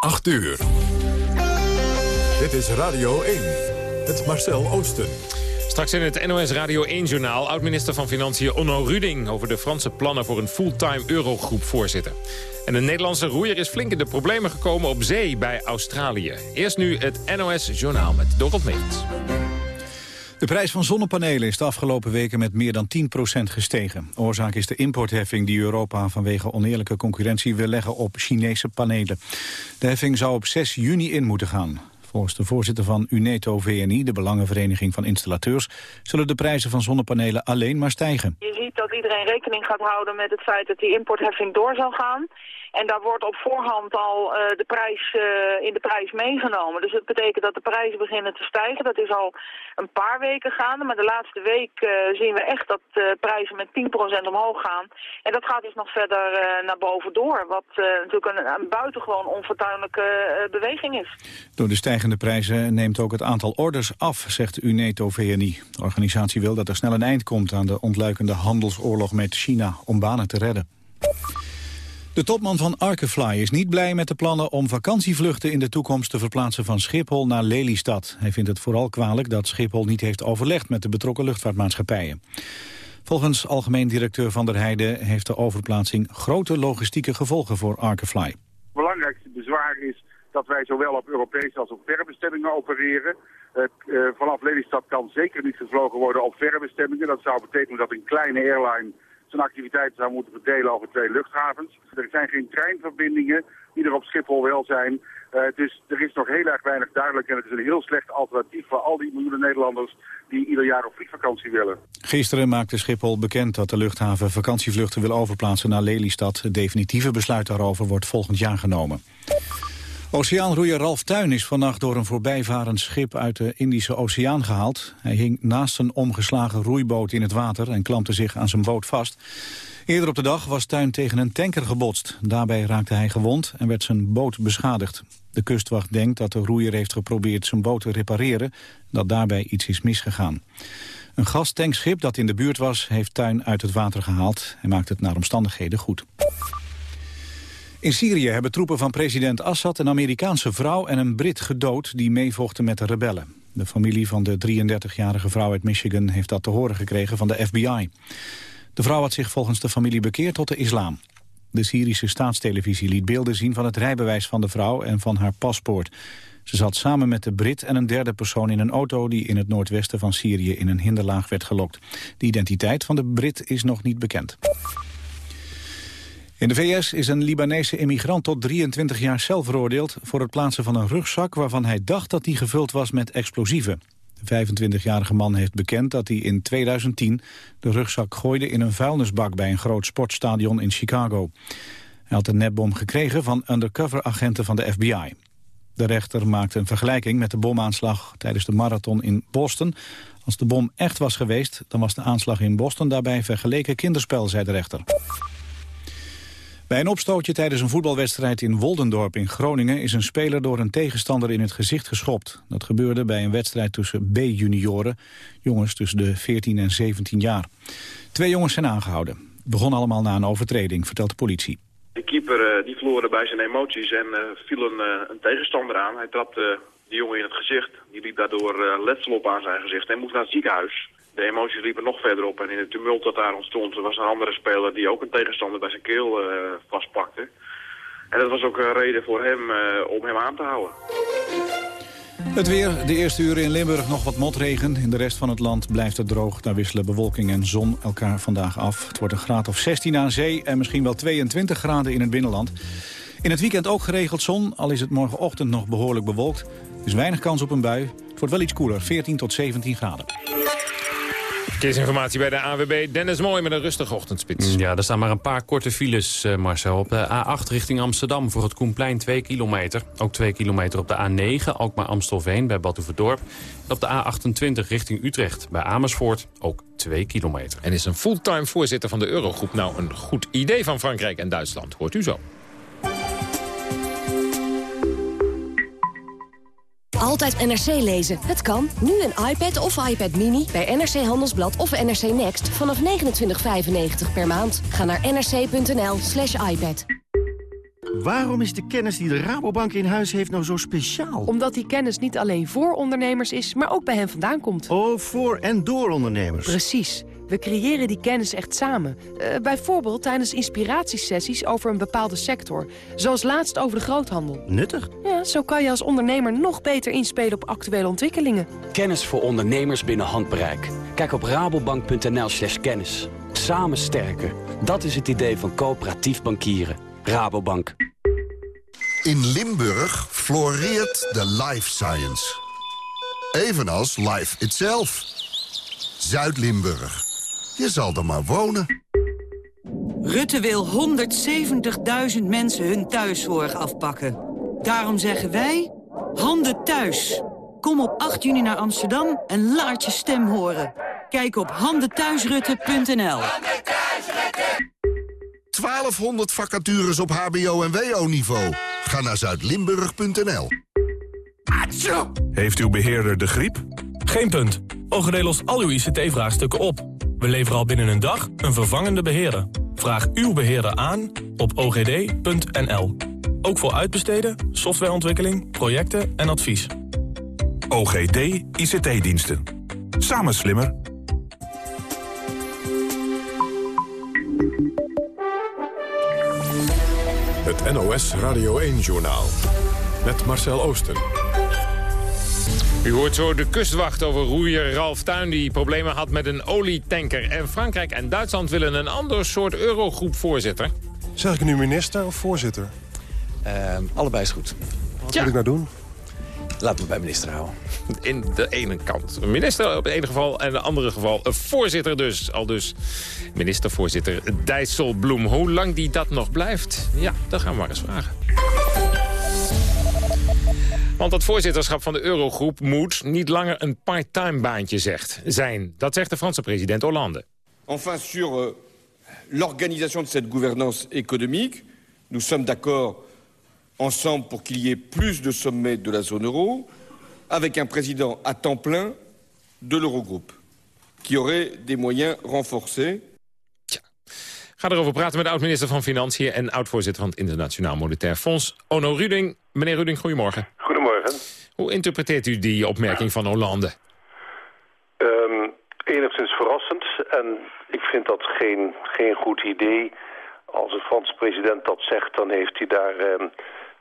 8 uur. Dit is Radio 1. Het Marcel Oosten. Straks in het NOS Radio 1-journaal oud-minister van Financiën Onno Ruding... over de Franse plannen voor een fulltime eurogroep-voorzitter. En een Nederlandse roeier is flink in de problemen gekomen op zee bij Australië. Eerst nu het NOS-journaal met Dorot Megens. De prijs van zonnepanelen is de afgelopen weken met meer dan 10% gestegen. Oorzaak is de importheffing die Europa vanwege oneerlijke concurrentie wil leggen op Chinese panelen. De heffing zou op 6 juni in moeten gaan. Volgens de voorzitter van UNETO VNI, de Belangenvereniging van Installateurs, zullen de prijzen van zonnepanelen alleen maar stijgen. Je ziet dat iedereen rekening gaat houden met het feit dat die importheffing door zal gaan. En daar wordt op voorhand al uh, de prijs, uh, in de prijs meegenomen. Dus het betekent dat de prijzen beginnen te stijgen. Dat is al een paar weken gaande. Maar de laatste week uh, zien we echt dat prijzen met 10% omhoog gaan. En dat gaat dus nog verder naar boven door. Wat natuurlijk een, een, buitengewoon onfortuinlijke beweging is. Door de stijgende prijzen neemt ook het aantal orders af, zegt UNETO-VNI. De organisatie wil dat er snel een eind komt aan de ontluikende handelsoorlog met China om banen te redden. De topman van Arkefly is niet blij met de plannen om vakantievluchten in de toekomst te verplaatsen van Schiphol naar Lelystad. Hij vindt het vooral kwalijk dat Schiphol niet heeft overlegd met de betrokken luchtvaartmaatschappijen. Volgens algemeen directeur Van der Heijden heeft de overplaatsing grote logistieke gevolgen voor Arkefly. Het belangrijkste bezwaar is dat wij zowel op Europese als op verre bestemmingen opereren. Uh, vanaf Lelystad kan zeker niet gevlogen worden op verre bestemmingen. Dat zou betekenen dat een kleine airline zijn activiteiten zou moeten verdelen over twee luchthavens. Er zijn geen treinverbindingen die er op Schiphol wel zijn. Uh, dus er is nog heel erg weinig duidelijk en het is een heel slecht alternatief voor al die miljoenen Nederlanders die ieder jaar op vliegvakantie willen. Gisteren maakte Schiphol bekend dat de luchthaven vakantievluchten wil overplaatsen naar Lelystad. Het definitieve besluit daarover wordt volgend jaar genomen. Oceaanroeier Ralf Tuin is vannacht door een voorbijvarend schip uit de Indische Oceaan gehaald. Hij hing naast een omgeslagen roeiboot in het water en klampte zich aan zijn boot vast. Eerder op de dag was Tuin tegen een tanker gebotst. Daarbij raakte hij gewond en werd zijn boot beschadigd. De kustwacht denkt dat de roeier heeft geprobeerd zijn boot te repareren, dat daarbij iets is misgegaan. Een gastankschip dat in de buurt was, heeft Tuin uit het water gehaald en maakt het naar omstandigheden goed. In Syrië hebben troepen van president Assad een Amerikaanse vrouw en een Brit gedood die meevochten met de rebellen. De familie van de 33-jarige vrouw uit Michigan heeft dat te horen gekregen van de FBI. De vrouw had zich volgens de familie bekeerd tot de islam. De Syrische staatstelevisie liet beelden zien van het rijbewijs van de vrouw en van haar paspoort. Ze zat samen met de Brit en een derde persoon in een auto die in het noordwesten van Syrië in een hinderlaag werd gelokt. De identiteit van de Brit is nog niet bekend. In de VS is een Libanese immigrant tot 23 jaar zelf veroordeeld... voor het plaatsen van een rugzak waarvan hij dacht dat die gevuld was met explosieven. De 25-jarige man heeft bekend dat hij in 2010 de rugzak gooide in een vuilnisbak bij een groot sportstadion in Chicago. Hij had een nepbom gekregen van undercover-agenten van de FBI. De rechter maakte een vergelijking met de bomaanslag tijdens de marathon in Boston. Als de bom echt was geweest, dan was de aanslag in Boston daarbij vergeleken kinderspel, zei de rechter. Bij een opstootje tijdens een voetbalwedstrijd in Woldendorp in Groningen... is een speler door een tegenstander in het gezicht geschopt. Dat gebeurde bij een wedstrijd tussen B-junioren, jongens tussen de 14 en 17 jaar. Twee jongens zijn aangehouden. Begon allemaal na een overtreding, vertelt de politie. De keeper uh, die verloor bij zijn emoties en uh, viel een, uh, een, tegenstander aan. Hij trapte die jongen in het gezicht. Die liep daardoor letsel op aan zijn gezicht en moest naar het ziekenhuis de emoties liepen nog verder op. En in het tumult dat daar ontstond, was een andere speler die ook een tegenstander bij zijn keel uh, vastpakte. En dat was ook een reden voor hem uh, om hem aan te houden. Het weer, de eerste uren in Limburg nog wat motregen. In de rest van het land blijft het droog. Daar wisselen bewolking en zon elkaar vandaag af. Het wordt een graad of 16 aan zee en misschien wel 22 graden in het binnenland. In het weekend ook geregeld zon, al is het morgenochtend nog behoorlijk bewolkt. Is weinig kans op een bui. Het wordt wel iets koeler, 14 tot 17 graden. Verkeersinformatie bij de AWB. Dennis Mooi met een rustige ochtendspits. Ja, er staan maar een paar korte files, uh, Marcel. Op de A8 richting Amsterdam voor het Koenplein 2 kilometer. Ook 2 kilometer op de A9, ook maar Amstelveen bij Badhoevedorp. Op de A28 richting Utrecht bij Amersfoort ook 2 kilometer. En is een fulltime voorzitter van de Eurogroep nou een goed idee van Frankrijk en Duitsland? Hoort u zo. Altijd NRC lezen. Het kan. Nu een iPad of iPad Mini bij NRC Handelsblad of NRC Next vanaf 29,95 per maand. Ga naar nrc.nl slash iPad. Waarom is de kennis die de Rabobank in huis heeft nou zo speciaal? Omdat die kennis niet alleen voor ondernemers is, maar ook bij hen vandaan komt. Oh, voor en door ondernemers. Precies. We creëren die kennis echt samen. Uh, bijvoorbeeld tijdens inspiratiesessies over een bepaalde sector. Zoals laatst over de groothandel. Nuttig. Ja, zo kan je als ondernemer nog beter inspelen op actuele ontwikkelingen. Kennis voor ondernemers binnen handbereik. Kijk op rabobank.nl slash kennis. Samen sterken. Dat is het idee van coöperatief bankieren. Rabobank. In Limburg floreert de life science. Evenals life itself. Zuid-Limburg. Je zal er maar wonen. Rutte wil 170.000 mensen hun thuiszorg afpakken. Daarom zeggen wij, handen thuis. Kom op 8 juni naar Amsterdam en laat je stem horen. Kijk op handenthuisrutte.nl. 1200 vacatures op hbo- en wo-niveau. Ga naar zuidlimburg.nl. Heeft uw beheerder de griep? Geen punt. OGD lost al uw ICT-vraagstukken op. We leveren al binnen een dag een vervangende beheerder. Vraag uw beheerder aan op ogd.nl. Ook voor uitbesteden, softwareontwikkeling, projecten en advies. OGD ICT-diensten. Samen slimmer. Het NOS Radio 1-journaal. Met Marcel Oosten. U hoort zo de kustwacht over roeier Ralf Tuin... die problemen had met een olietanker. En Frankrijk en Duitsland willen een ander soort eurogroep voorzitter. Zeg ik nu minister of voorzitter? Uh, allebei is goed. Wat moet ik nou doen? Laten we bij minister houden. In de ene kant een minister op het ene geval... en in het andere geval een voorzitter dus. Al dus minister-voorzitter Dijsselbloem. Hoe lang die dat nog blijft? Ja, dat gaan we maar eens vragen. Want het voorzitterschap van de Eurogroep moet niet langer een part-time baantje zegt, zijn. Dat zegt de Franse president Hollande. Enfin, sur euh, l'organisation de cette gouvernance économique, nous sommes d'accord ensemble pour qu'il y ait plus de sommets de la zone euro, avec un président à temps plein de l'Eurogroupe, qui aurait des moyens renforcés. Ga erover praten met de oud-minister van Financiën en oud-voorzitter van het Internationaal Monetair Fonds, Onno Ruding. Meneer Ruding, goedemorgen. Goedemorgen. Hoe interpreteert u die opmerking van Hollande? Um, enigszins verrassend en ik vind dat geen, geen goed idee. Als een Franse president dat zegt, dan heeft hij daar um,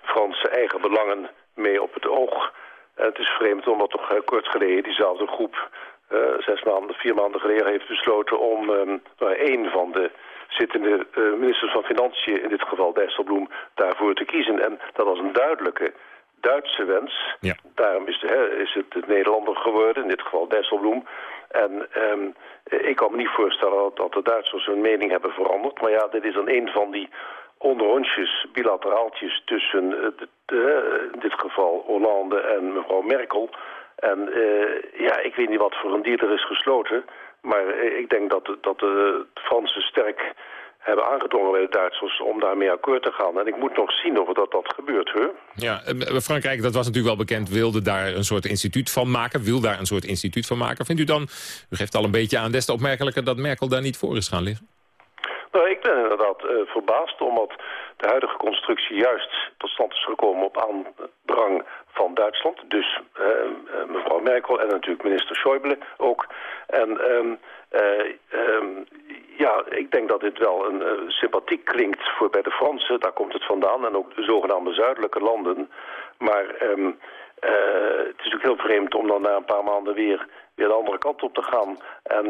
Franse eigen belangen mee op het oog. En het is vreemd omdat toch uh, kort geleden diezelfde groep... Uh, zes maanden, vier maanden geleden heeft besloten om um, één van de zittende uh, ministers van Financiën, in dit geval Dijsselbloem, daarvoor te kiezen. En dat was een duidelijke Duitse wens. Ja. Daarom is, hè, is het de Nederlander geworden, in dit geval Dijsselbloem. En um, ik kan me niet voorstellen dat de Duitsers hun mening hebben veranderd. Maar ja, dit is dan een van die onderhondjes, bilateraaltjes tussen uh, de, de, in dit geval Hollande en mevrouw Merkel. En uh, ja, ik weet niet wat voor een deal er is gesloten. Maar uh, ik denk dat, dat de Fransen sterk hebben aangedrongen bij de Duitsers om daarmee akkoord te gaan. En ik moet nog zien of dat, dat gebeurt, hoor. Ja, Frankrijk, dat was natuurlijk wel bekend, wilde daar een soort instituut van maken. Wil daar een soort instituut van maken. Vindt u dan, u geeft al een beetje aan, des te opmerkelijker dat Merkel daar niet voor is gaan liggen? Nou, ik ben inderdaad uh, verbaasd, omdat de huidige constructie juist tot stand is gekomen op aandrang van Duitsland. Dus uh, mevrouw Merkel en natuurlijk minister Schäuble ook. En um, uh, um, ja, ik denk dat dit wel een uh, sympathiek klinkt voor bij de Fransen. Daar komt het vandaan. En ook de zogenaamde zuidelijke landen. Maar het is natuurlijk heel vreemd om dan na een paar maanden weer, weer de andere kant op te gaan. En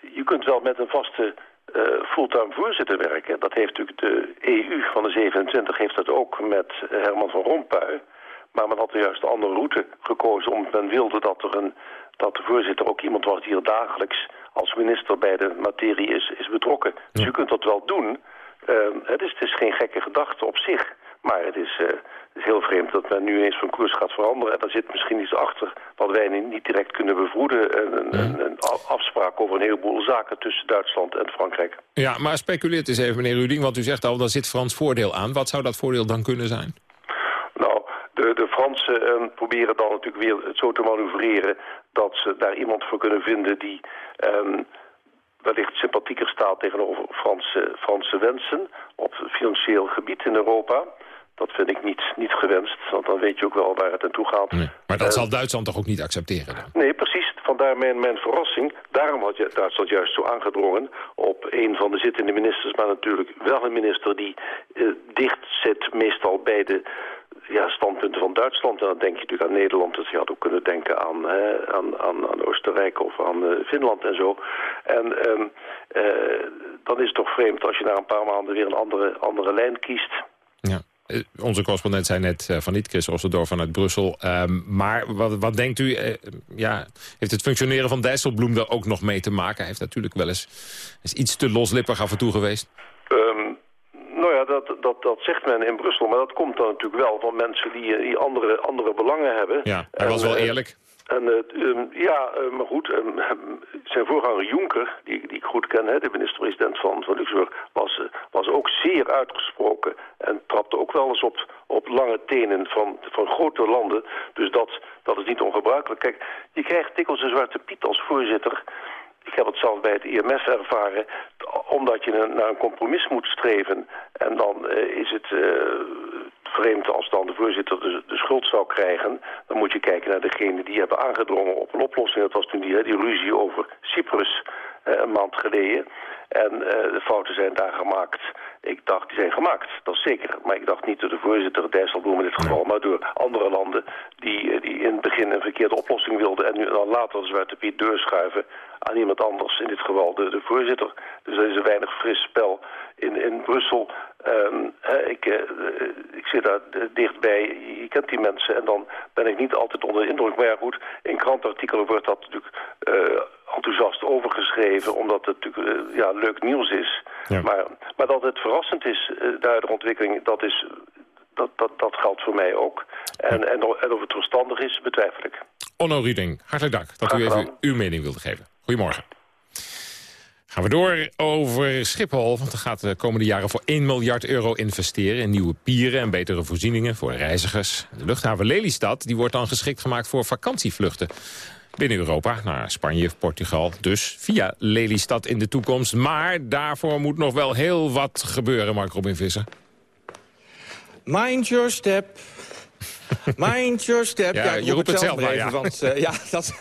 je kunt wel met een vaste uh, fulltime voorzitter werken. Dat heeft natuurlijk de EU van de 27 heeft dat ook met Herman van Rompuy. Maar men had juist een andere route gekozen. Omdat men wilde dat, er een, dat de voorzitter ook iemand was die er dagelijks als minister bij de materie is, is betrokken. Ja. Dus u kunt dat wel doen. Uh, het, is, het is geen gekke gedachte op zich. Maar het is, uh, het is heel vreemd dat men nu eens van koers gaat veranderen. En daar zit misschien iets achter wat wij niet direct kunnen bevroeden. Een, een, een, een afspraak over een heleboel zaken tussen Duitsland en Frankrijk. Ja, maar speculeert eens even, meneer Ruding. Want u zegt al, daar zit Frans voordeel aan. Wat zou dat voordeel dan kunnen zijn? Nou, de, de Fransen uh, proberen dan natuurlijk weer het zo te manoeuvreren... dat ze daar iemand voor kunnen vinden die... Um, wellicht sympathieker staat tegenover Franse, Franse wensen op financieel gebied in Europa. Dat vind ik niet, niet gewenst, want dan weet je ook wel waar het naartoe gaat. Maar dat Eh, zal Duitsland toch ook niet accepteren? dan? Nee, precies. Vandaar mijn, mijn verrassing. Daarom had je Duitsland juist zo aangedrongen op een van de zittende ministers... maar natuurlijk wel een minister die eh, dicht zit meestal bij de ja, standpunten van Duitsland. En dan denk je natuurlijk aan Nederland. Dus je had ook kunnen denken aan, hè, aan, aan, aan Oostenrijk of aan eh, Finland en zo. En ehm, eh, dan is het toch vreemd als je na een paar maanden weer een andere, andere lijn kiest... Eh, Onze correspondent zei net eh, van niet, Chris Ossendorf vanuit Brussel. Ehm, maar wat, wat denkt u, eh, ja, heeft het functioneren van Dijsselbloem er ook nog mee te maken? Hij heeft natuurlijk wel eens is iets te loslippig af en toe geweest. Ehm, nou ja, dat, dat, dat zegt men in Brussel. Maar dat komt dan natuurlijk wel van mensen die, eh, die andere, andere belangen hebben. Ja, hij En, was wel eh, eerlijk. En eh, ehm, ja, eh, maar goed, ehm, zijn voorganger Juncker, die, die ik goed ken, hè, de minister-president van, van Luxemburg, was, eh, was ook zeer uitgesproken en trapte ook wel eens op, op lange tenen van, van grote landen. Dus dat, dat is niet ongebruikelijk. Kijk, je krijgt dikwijls een zwarte piet als voorzitter. Ik heb het zelf bij het IMF ervaren, omdat je naar een compromis moet streven. En dan is het als dan de voorzitter de, de schuld zou krijgen. Dan moet je kijken naar degene die hebben aangedrongen op een oplossing. Dat was toen die, die ruzie over Cyprus eh, een maand geleden. En eh, de fouten zijn daar gemaakt. Ik dacht, die zijn gemaakt, dat is zeker. Maar ik dacht niet door de voorzitter Dijsselbloem in dit geval... maar door andere landen die, eh, die in het begin een verkeerde oplossing wilden... en nu dan later de Zwarte Piet deurschuiven aan iemand anders. In dit geval de, de voorzitter. Dus er is een weinig fris spel in, in Brussel. Ehm, ik, eh, ik zit daar dichtbij, je kent die mensen... en dan ben ik niet altijd onder de indruk. Maar ja, goed, in krantartikelen wordt dat natuurlijk... eh, enthousiast overgeschreven, omdat het natuurlijk eh, ja, leuk nieuws is. Maar, maar dat het verrassend is, eh, de ontwikkeling, dat, is, dat, dat, dat geldt voor mij ook. En, en, of- en of het verstandig is, betwijfel ik. Onno Ruding, hartelijk dank dat u even uw mening wilde geven. Goedemorgen. Gaan we door over Schiphol, want er gaat de komende jaren voor 1 miljard euro investeren in nieuwe pieren en betere voorzieningen voor reizigers. De luchthaven Lelystad die wordt dan geschikt gemaakt voor vakantievluchten binnen Europa, naar Spanje, Portugal, dus via Lelystad in de toekomst. Maar daarvoor moet nog wel heel wat gebeuren, Mark Robin Visser. Mind your step. Mind your step. Ja, ik je roep roept het zelf maar even, ja. Want eh, ja, dat,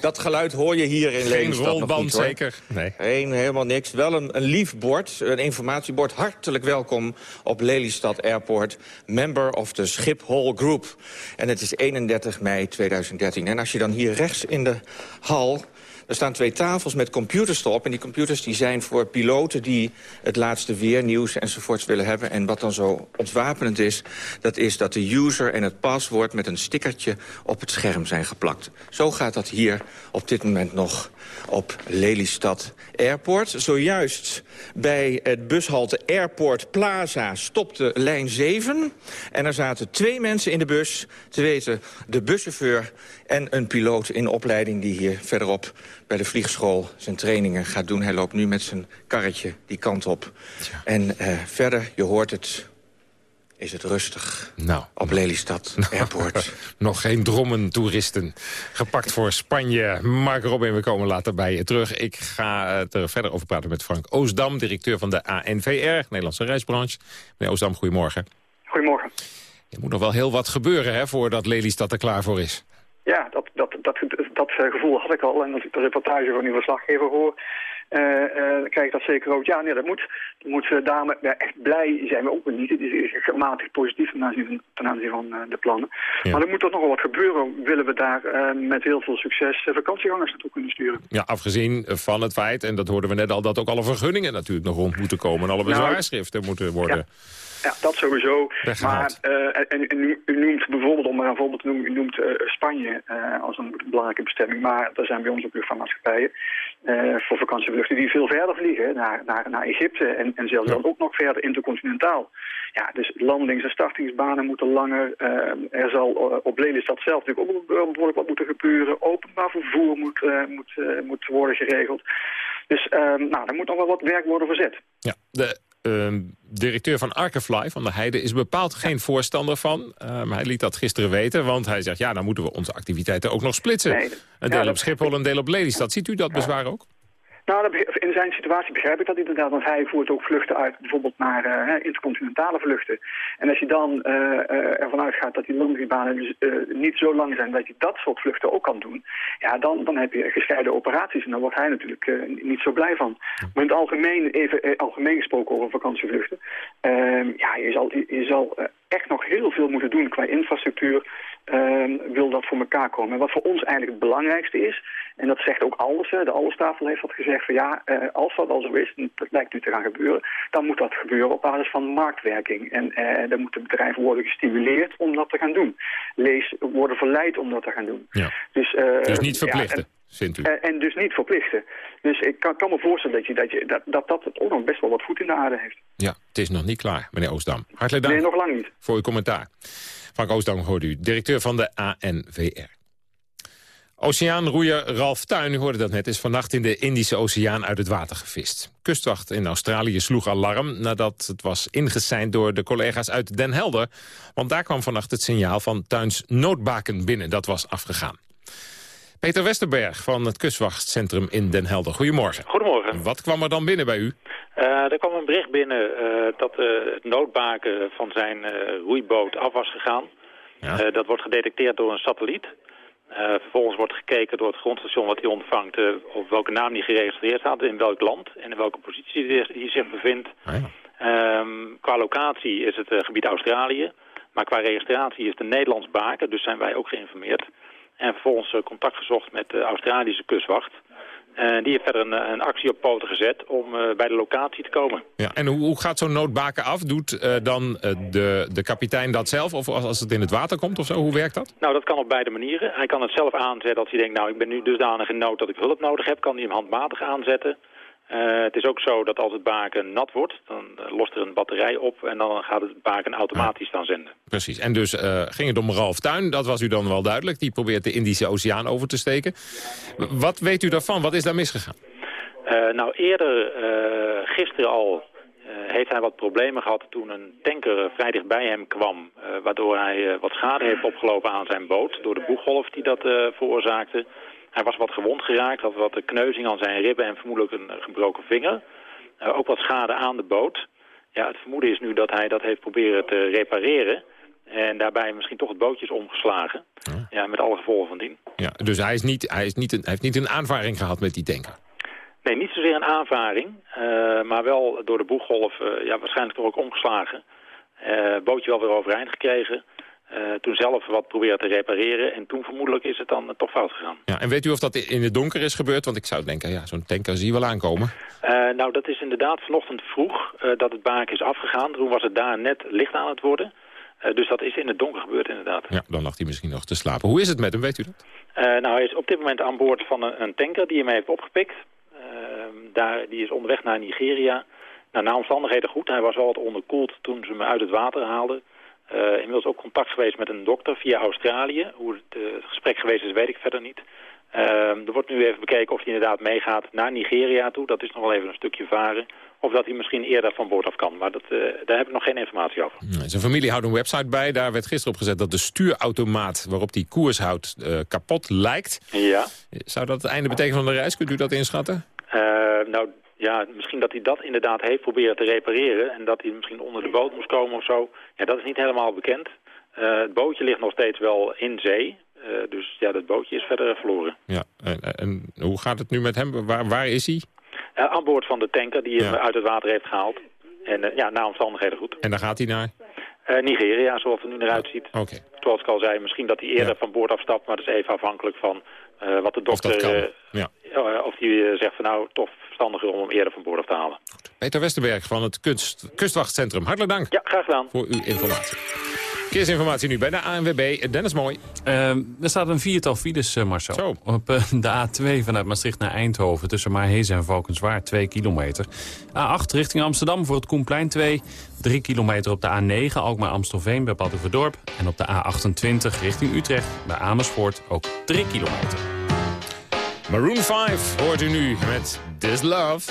dat geluid hoor je hier in Geen Lelystad rolband niet, zeker? Nee. Geen, helemaal niks. Wel een, een lief bord, een informatiebord. Hartelijk welkom op Lelystad Airport. Member of the Schiphol Group. En het is 31 mei 2013. En als je dan hier rechts in de hal... Er staan twee tafels met computers erop. En die computers die zijn voor piloten die het laatste weernieuws enzovoorts willen hebben. En wat dan zo ontwapenend is, dat is dat de user en het paswoord met een stickertje op het scherm zijn geplakt. Zo gaat dat hier op dit moment nog op Lelystad Airport. Zojuist bij het bushalte Airport Plaza stopte lijn 7. En er zaten twee mensen in de bus. Te weten de buschauffeur en een piloot in opleiding... die hier verderop bij de vliegschool zijn trainingen gaat doen. Hij loopt nu met zijn karretje die kant op. En eh, verder, je hoort het, is het rustig Nou. op Lelystad Airport. Nog geen drommen toeristen. Gepakt voor Spanje. Mark Robin, we komen later bij je terug. Ik ga eh, er verder over praten met Frank Oosdam, directeur van de ANVR, Nederlandse reisbranche. Meneer Oosdam, goedemorgen. Goedemorgen. Er moet nog wel heel wat gebeuren hè, voordat Lelystad er klaar voor is. Ja, dat, dat, dat, dat eh, gevoel had ik al. En als ik de reportage van uw verslaggever hoor, eh, eh, dan krijg ik dat zeker ook. Ja, nee, dat moet. Dat moet uh, daarom ja, echt blij zijn we ook niet. Het is gematigd positief ten aanzien van, ten aanzien van uh, de plannen. Ja. Maar er moet toch nog wel wat gebeuren. Willen we daar uh, met heel veel succes vakantiegangers naartoe kunnen sturen? Ja, afgezien van het feit, en dat hoorden we net al, dat ook alle vergunningen natuurlijk nog rond moeten komen. En alle bezwaarschriften nou, moeten worden... Ja. Ja, dat sowieso. Weggehaald. Maar uh, en, en u, u, noemt bijvoorbeeld, om maar een voorbeeld te noemen, u noemt uh, Spanje uh, als een belangrijke bestemming. Maar er zijn bij ons ook luchtvaartmaatschappijen voor vakantievluchten die veel verder vliegen, naar, naar, naar Egypte en, en zelfs ja. dan ook nog verder intercontinentaal. Ja, dus landings- en startingsbanen moeten langer. er zal op Lelystad zelf natuurlijk ook behoorlijk wat moeten gebeuren. Openbaar vervoer moet, moet, moet worden geregeld. Dus nou, er moet nog wel wat werk worden verzet. Ja, de directeur van Arkefly van de Heide is bepaald geen voorstander van. Um, hij liet dat gisteren weten, want hij zegt... ja, dan moeten we onze activiteiten ook nog splitsen. Nee, een deel ja, op Schiphol, een deel op Lelystad. Ziet u dat bezwaar ook? Nou, in zijn situatie begrijp ik dat inderdaad, want hij voert ook vluchten uit, bijvoorbeeld naar eh, intercontinentale vluchten. En als je dan eh, eh, ervan uitgaat dat die landingbanen dus, niet zo lang zijn dat je dat soort vluchten ook kan doen, ja, dan, dan heb je gescheiden operaties en dan wordt hij natuurlijk niet zo blij van. Maar in het algemeen, even algemeen gesproken over vakantievluchten, ehm, ja, je zal, je, zal echt nog heel veel moeten doen qua infrastructuur, wil dat voor elkaar komen. En wat voor ons eigenlijk het belangrijkste is, en dat zegt ook alles, de Allestafel heeft dat gezegd, van ja, eh, als dat al zo is, en dat lijkt nu te gaan gebeuren, dan moet dat gebeuren op basis van marktwerking. En eh, dan moeten bedrijven worden gestimuleerd om dat te gaan doen. Lees, worden verleid om dat te gaan doen. Ja. Dus, eh, Dus niet ja, verplichten, vindt u? en, en dus niet verplichten. Dus ik kan, kan me voorstellen dat, je, dat, je, dat, dat dat ook nog best wel wat voet in de aarde heeft. Ja, het is nog niet klaar, meneer Oostdam. Hartelijk dank Nee, nog lang niet. voor uw commentaar. Frank Oostdam hoorde u, directeur van de ANVR. Oceaanroeier Ralf Tuin, u hoorde dat net, is vannacht in de Indische Oceaan uit het water gevist. Kustwacht in Australië sloeg alarm nadat het was ingeseind door de collega's uit Den Helder. Want daar kwam vannacht het signaal van Tuins noodbaken binnen, dat was afgegaan. Peter Westerberg van het Kustwachtcentrum in Den Helder. Goedemorgen. Goedemorgen. Wat kwam er dan binnen bij u? Eh, er kwam een bericht binnen eh, dat eh, het noodbaken van zijn roeiboot af was gegaan. Eh, dat wordt gedetecteerd door een satelliet. Vervolgens wordt gekeken door het grondstation wat hij ontvangt... eh, op welke naam hij geregistreerd staat, in welk land en in welke positie hij zich bevindt. Ehm, qua locatie is het gebied Australië. Maar qua registratie is het een Nederlands baken, dus zijn wij ook geïnformeerd. En vervolgens eh, contact gezocht met de Australische kustwacht. En die heeft verder een, een actie op poten gezet om eh, bij de locatie te komen. Ja, en hoe, hoe gaat zo'n noodbaken af? Doet eh, dan eh, de, de kapitein dat zelf? Of als, als het in het water komt of zo? Hoe werkt dat? Nou, dat kan op beide manieren. Hij kan het zelf aanzetten als hij denkt, nou, ik ben nu dusdanig in nood dat ik hulp nodig heb. Kan hij hem handmatig aanzetten. Eh, het is ook zo dat als het baken nat wordt, dan eh, lost er een batterij op en dan gaat het baken automatisch dan zenden. Precies. En dus eh, ging het om Ralf Tuin, dat was u dan wel duidelijk. Die probeert de Indische Oceaan over te steken. Wat weet u daarvan? Wat is daar misgegaan? Nou, eerder, gisteren al, heeft hij wat problemen gehad toen een tanker vrij dichtbij hem kwam. waardoor hij wat schade heeft opgelopen aan zijn boot door de boeggolf die dat veroorzaakte. Hij was wat gewond geraakt, had wat kneuzing aan zijn ribben en vermoedelijk een eh, gebroken vinger. Eh, ook wat schade aan de boot. Ja, het vermoeden is nu dat hij dat heeft proberen te repareren. En daarbij misschien toch het bootje is omgeslagen. Ja, met alle gevolgen van dien. Ja, dus hij, is niet, hij, is niet een, hij heeft niet een aanvaring gehad met die tanker. Nee, niet zozeer een aanvaring, eh, maar wel door de boeggolf ja, waarschijnlijk toch ook omgeslagen. Bootje wel weer overeind gekregen. Eh, toen zelf wat proberen te repareren en toen vermoedelijk is het dan eh, toch fout gegaan. Ja, en weet u of dat in het donker is gebeurd? Want ik zou denken, ja, zo'n tanker zie je wel aankomen. Eh, nou, dat is inderdaad vanochtend vroeg dat het baken is afgegaan. Toen was het daar net licht aan het worden. Dus dat is in het donker gebeurd inderdaad. Ja, dan lag hij misschien nog te slapen. Hoe is het met hem, weet u dat? Nou, hij is op dit moment aan boord van een, een tanker die hem heeft opgepikt. Ehm, daar, die is onderweg naar Nigeria. Nou, naar omstandigheden goed. Hij was wel wat onderkoeld toen ze hem uit het water haalden. Eh, inmiddels ook contact geweest met een dokter via Australië. Hoe het eh, gesprek geweest is, weet ik verder niet. Ehm, er wordt nu even bekeken of hij inderdaad meegaat naar Nigeria toe. Dat is nog wel even een stukje varen. Of dat hij misschien eerder van boord af kan. Maar dat, eh, daar heb ik nog geen informatie over. Nee, Zijn familie houdt een website bij. Daar werd gisteren op gezet dat de stuurautomaat waarop die koers houdt kapot lijkt. Ja. Zou dat het einde betekenen van de reis? Kunt u dat inschatten? Eh, nou ja, misschien dat hij dat inderdaad heeft proberen te repareren... en dat hij misschien onder de boot moest komen of zo. Ja, dat is niet helemaal bekend. Eh, het bootje ligt nog steeds wel in zee. Eh, dus ja, dat bootje is verder verloren. Ja, en, en hoe gaat het nu met hem? Waar, waar is hij? Eh, aan boord van de tanker die hem uit het water heeft gehaald. En ja, naar omstandigheden goed. En daar gaat hij naar? Nigeria, zoals het er nu eruit ziet. Oké. Zoals ik al zei, misschien dat hij eerder van boord afstapt... maar dat is even afhankelijk van wat de dokter... dat kan, ja. of die zegt van nou, toch verstandiger om hem eerder van boord af te halen. Peter Westerberg van het Kunst, Kustwachtcentrum. Hartelijk dank. Ja, graag gedaan. Voor uw informatie. Verkeersinformatie nu bij de ANWB. Dennis Mooi. Ehm, er staat een viertal files, eh, Marcel. Op eh, de A2 vanuit Maastricht naar Eindhoven... tussen Maarhezen en Valkenswaard, 2 kilometer. A8 richting Amsterdam voor het Koenplein 2. 3 kilometer op de A9, Alkmaar-Amstelveen bij Badhoevedorp. En op de A28 richting Utrecht bij Amersfoort ook 3 kilometer. Maroon 5 hoort u nu met This Love.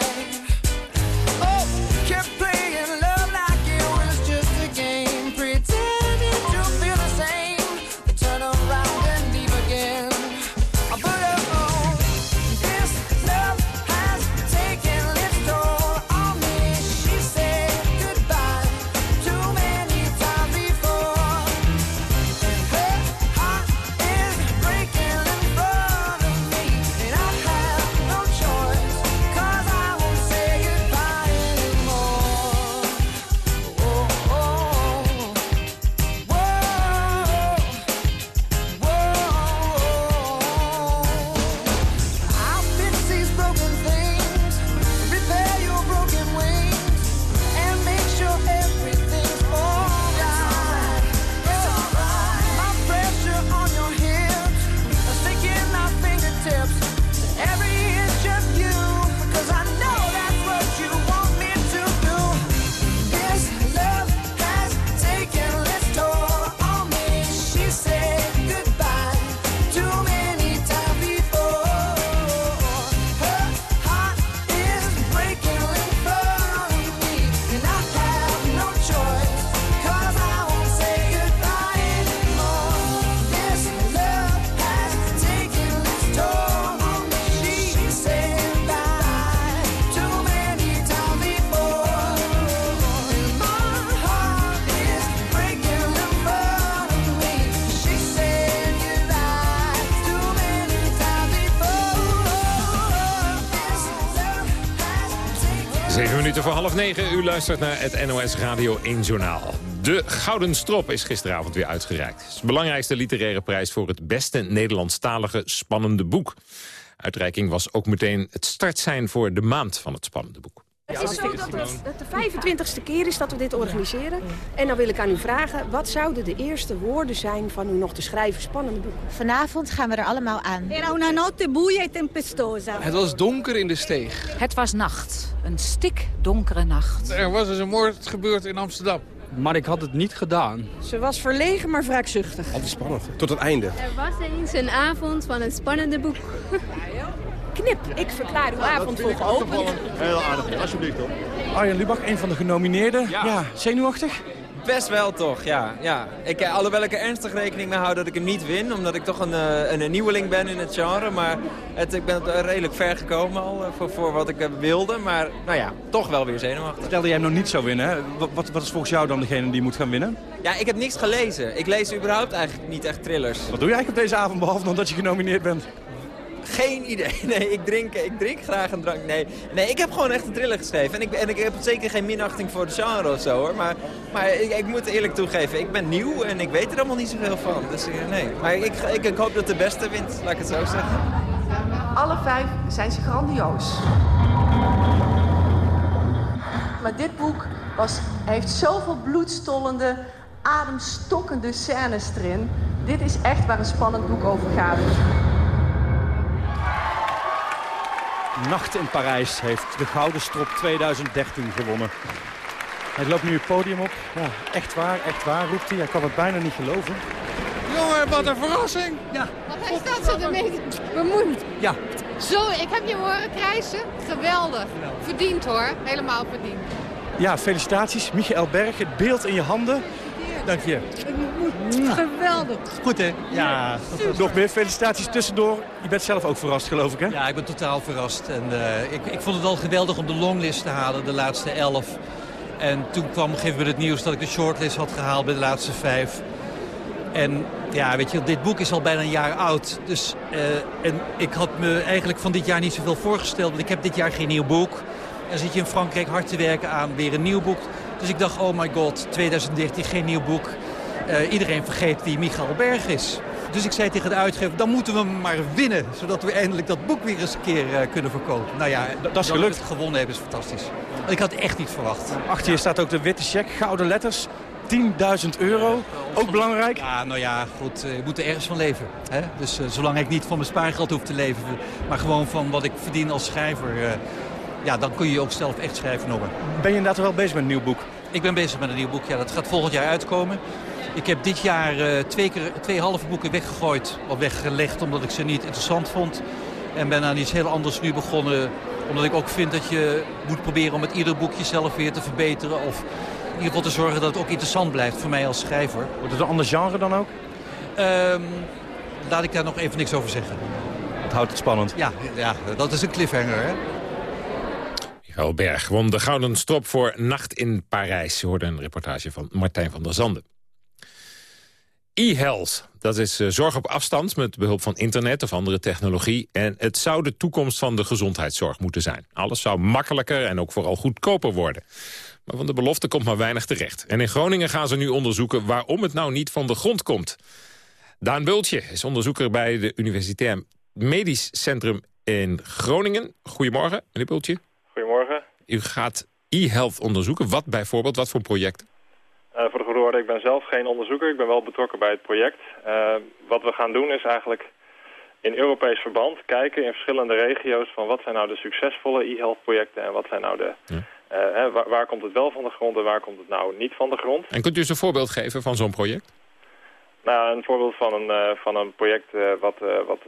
7 minuten voor half negen. U luistert naar het NOS Radio 1 Journaal. De Gouden Strop is gisteravond weer uitgereikt. Het is de belangrijkste literaire prijs voor het beste Nederlandstalige spannende boek. Uitreiking was ook meteen het startsein voor de maand van het spannende boek. Het is zo dat het, het de 25ste keer is dat we dit organiseren. En dan wil ik aan u vragen, wat zouden de eerste woorden zijn van uw nog te schrijven spannende boek? Vanavond gaan we er allemaal aan. Era una notte buia e tempestosa. Het was donker in de steeg. Het was nacht. Een stikdonkere nacht. Er was dus een moord gebeurd in Amsterdam. Maar ik had het niet gedaan. Ze was verlegen, maar wraakzuchtig. Altijd spannend. Tot het einde. Er was eens een avond van een spannende boek. Knip, ik verklaar uw avond voor geopend. Heel aardig, alsjeblieft hoor. Arjen Lubach, een van de genomineerden. Ja, zenuwachtig? Best wel toch, ja. ja. Ik, eh, alhoewel ik er ernstig rekening mee hou dat ik hem niet win. Omdat ik toch een, eh, een, een nieuweling ben in het genre. Maar het, ik ben redelijk ver gekomen al eh, voor, voor wat ik eh, wilde. Maar nou ja, toch wel weer zenuwachtig. Stelde jij hem nog niet zou winnen, hè? Wat, wat, wat is volgens jou dan degene die moet gaan winnen? Ja, ik heb niks gelezen. Ik lees überhaupt eigenlijk niet echt thrillers. Wat doe je eigenlijk op deze avond, behalve dan dat je genomineerd bent? Geen idee. Nee, ik drink, ik drink graag een drank. Nee, nee ik heb gewoon echt een thriller geschreven. En ik, en ik heb zeker geen minachting voor de genre of zo hoor. Maar, maar ik, ik moet eerlijk toegeven, ik ben nieuw en ik weet er allemaal niet zoveel van. Dus eh, nee. Maar ik, ik, ik hoop dat de beste wint, laat ik het zo zeggen. Alle vijf zijn ze grandioos. Maar dit boek was, heeft zoveel bloedstollende, ademstokkende scènes erin. Dit is echt waar een spannend boek over gaat. Nacht in Parijs heeft de Gouden Strop 2013 gewonnen. Hij loopt nu het podium op. Ja, echt waar, echt waar, roept hij. Hij kan het bijna niet geloven. Jongen, wat een verrassing. Ja. Hij staat zo ermee bemoeid. Ja. Zo, ik heb je horen krijsen. Geweldig. Verdiend hoor. Helemaal verdiend. Ja, felicitaties. Michael Berg, het beeld in je handen. Dank je. Geweldig. Goed hè? Ja, nog meer felicitaties tussendoor. Je bent zelf ook verrast geloof ik hè? Ja, ik ben totaal verrast. En, eh, ik, ik vond het al geweldig om de longlist te halen, de laatste elf. En toen kwam op een gegeven moment het nieuws dat ik de shortlist had gehaald bij de laatste vijf. En ja, weet je, dit boek is al bijna een jaar oud. Dus, eh, en ik had me eigenlijk van dit jaar niet zoveel voorgesteld. Want ik heb dit jaar geen nieuw boek. En zit je in Frankrijk hard te werken aan weer een nieuw boek. Dus ik dacht, oh my god, 2013, geen nieuw boek. Eh, iedereen vergeet wie Michael Berg is. Dus ik zei tegen de uitgever, dan moeten we hem maar winnen. Zodat we eindelijk dat boek weer eens een keer eh, kunnen verkopen. Nou ja, dat is gelukt. we het gewonnen hebben is fantastisch. Ik had het echt niet verwacht. Achter je staat ook de witte check, gouden letters. 10.000 euro, ook belangrijk. Ja, nou ja, goed, eh, je moet er ergens van leven. Hè? Dus eh, zolang ik niet van mijn spaargeld hoef te leven, maar gewoon van wat ik verdien als schrijver... eh, ja, dan kun je je ook zelf echt schrijven noemen. Ben je inderdaad wel bezig met een nieuw boek? Ik ben bezig met een nieuw boek, ja, dat gaat volgend jaar uitkomen. Ik heb dit jaar eh, twee, keer, twee halve boeken weggegooid of weggelegd omdat ik ze niet interessant vond. En ben aan iets heel anders nu begonnen. Omdat ik ook vind dat je moet proberen om met ieder boek jezelf weer te verbeteren. Of in ieder geval te zorgen dat het ook interessant blijft voor mij als schrijver. Wordt het een ander genre dan ook? Ehm, laat ik daar nog even niks over zeggen. Het houdt het spannend. Ja, ja dat is een cliffhanger, hè? Berg won de Gouden Strop voor Nacht in Parijs. Je hoorde een reportage van Martijn van der Zanden. E-health, dat is eh, zorg op afstand met behulp van internet of andere technologie. En het zou de toekomst van de gezondheidszorg moeten zijn. Alles zou makkelijker en ook vooral goedkoper worden. Maar van de belofte komt maar weinig terecht. En in Groningen gaan ze nu onderzoeken waarom het nou niet van de grond komt. Daan Bultje is onderzoeker bij de Universitair Medisch Centrum in Groningen. Goedemorgen, meneer Bultje. U gaat e-health onderzoeken. Wat bijvoorbeeld? Wat voor project? Uh, voor de goede orde, ik ben zelf geen onderzoeker. Ik ben wel betrokken bij het project. Uh, wat we gaan doen is eigenlijk in Europees verband kijken in verschillende regio's... van wat zijn nou de succesvolle e-health projecten en wat zijn nou de... Ja. Uh, waar, waar, komt het wel van de grond en waar komt het nou niet van de grond? En kunt u eens een voorbeeld geven van zo'n project? Nou, een voorbeeld van een, van een project wat, wat,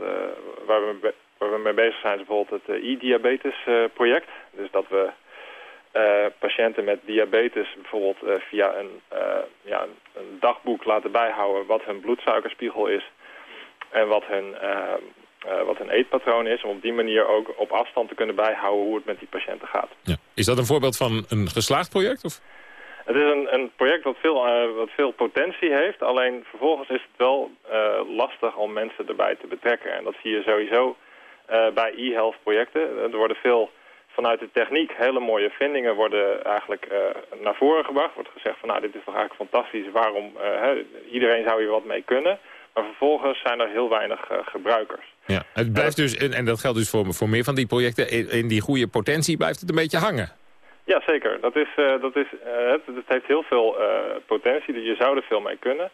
waar, we, waar we mee bezig zijn... is bijvoorbeeld het e-diabetes project. Dus dat we uh, patiënten met diabetes bijvoorbeeld uh, via een, uh, ja, een dagboek laten bijhouden wat hun bloedsuikerspiegel is en wat hun, wat hun eetpatroon is. Om op die manier ook op afstand te kunnen bijhouden hoe het met die patiënten gaat. Ja. Is dat een voorbeeld van een geslaagd project? Of? Het is een, een project wat veel, wat veel potentie heeft. Alleen vervolgens is het wel lastig om mensen erbij te betrekken. En dat zie je sowieso bij e-health projecten. Er worden veel vanuit de techniek hele mooie vindingen worden eigenlijk uh, naar voren gebracht. Wordt gezegd van nou dit is toch eigenlijk fantastisch, waarom, uh, hè, iedereen zou hier wat mee kunnen. Maar vervolgens zijn er heel weinig uh, gebruikers. Ja, het blijft dus, en, en dat geldt dus voor, voor meer van die projecten, in, in die goede potentie blijft het een beetje hangen. Ja, zeker. Dat, is, dat, is, het, het heeft heel veel potentie, dus je zou er veel mee kunnen.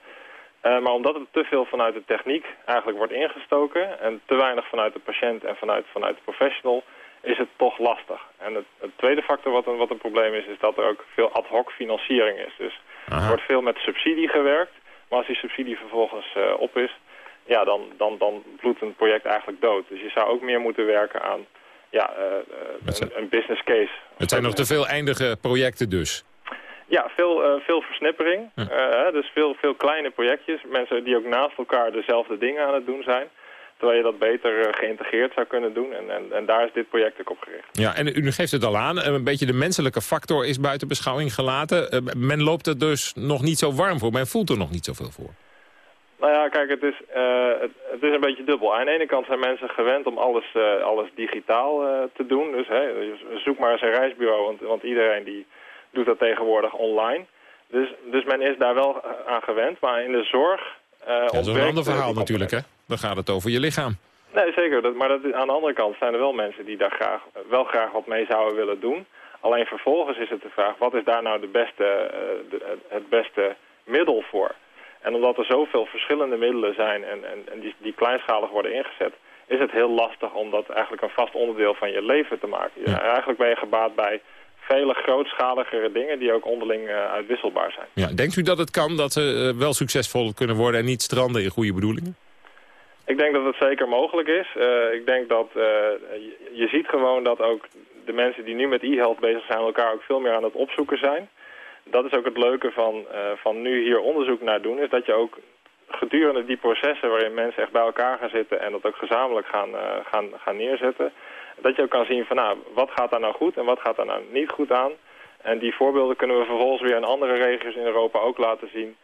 maar omdat het te veel vanuit de techniek eigenlijk wordt ingestoken... en te weinig vanuit de patiënt en vanuit, vanuit de professional is het toch lastig. En het, het, tweede factor wat een, wat een probleem is, is dat er ook veel ad hoc financiering is. Dus Aha. er wordt veel met subsidie gewerkt, maar als die subsidie vervolgens uh, op is, ja, dan, dan, dan bloedt een project eigenlijk dood. Dus je zou ook meer moeten werken aan ja, uh, een, een, business case. Het zijn nog te veel eindige projecten dus. Ja, veel, uh, veel versnippering. Ja. dus veel, veel kleine projectjes. Mensen die ook naast elkaar dezelfde dingen aan het doen zijn. Terwijl je dat beter uh, geïntegreerd zou kunnen doen. En, en, en, daar is dit project ook op gericht. Ja, en u geeft het al aan. Een beetje de menselijke factor is buiten beschouwing gelaten. Uh, men loopt er dus nog niet zo warm voor. Men voelt er nog niet zoveel voor. Nou ja, kijk, het is, uh, het, het, is een beetje dubbel. Aan de ene kant zijn mensen gewend om alles, alles digitaal te doen. Dus hey, zoek maar eens een reisbureau, want, want iedereen die doet dat tegenwoordig online. Dus, dus men is daar wel aan gewend. Maar in de zorg... ja, dat is een ander verhaal natuurlijk, hè? Dan gaat het over je lichaam. Nee, zeker. Dat, maar dat, aan de andere kant zijn er wel mensen die daar graag, wel graag wat mee zouden willen doen. Alleen vervolgens is het de vraag, wat is daar nou de beste, uh, de, het beste middel voor? En omdat er zoveel verschillende middelen zijn en, en, en die, die, kleinschalig worden ingezet... is het heel lastig om dat eigenlijk een vast onderdeel van je leven te maken. Ja. Eigenlijk ben je gebaat bij vele grootschaligere dingen die ook onderling uh, uitwisselbaar zijn. Ja, denkt u dat het kan dat ze uh, wel succesvol kunnen worden en niet stranden in goede bedoelingen? Ik denk dat het zeker mogelijk is. Uh, ik denk dat uh, je, ziet gewoon dat ook de mensen die nu met e-health bezig zijn... elkaar ook veel meer aan het opzoeken zijn. Dat is ook het leuke van, uh, van nu hier onderzoek naar doen... is dat je ook gedurende die processen waarin mensen echt bij elkaar gaan zitten... en dat ook gezamenlijk gaan, gaan, gaan neerzetten... dat je ook kan zien van nou, wat gaat daar nou goed en wat gaat daar nou niet goed aan... En die voorbeelden kunnen we vervolgens weer in andere regio's in Europa ook laten zien...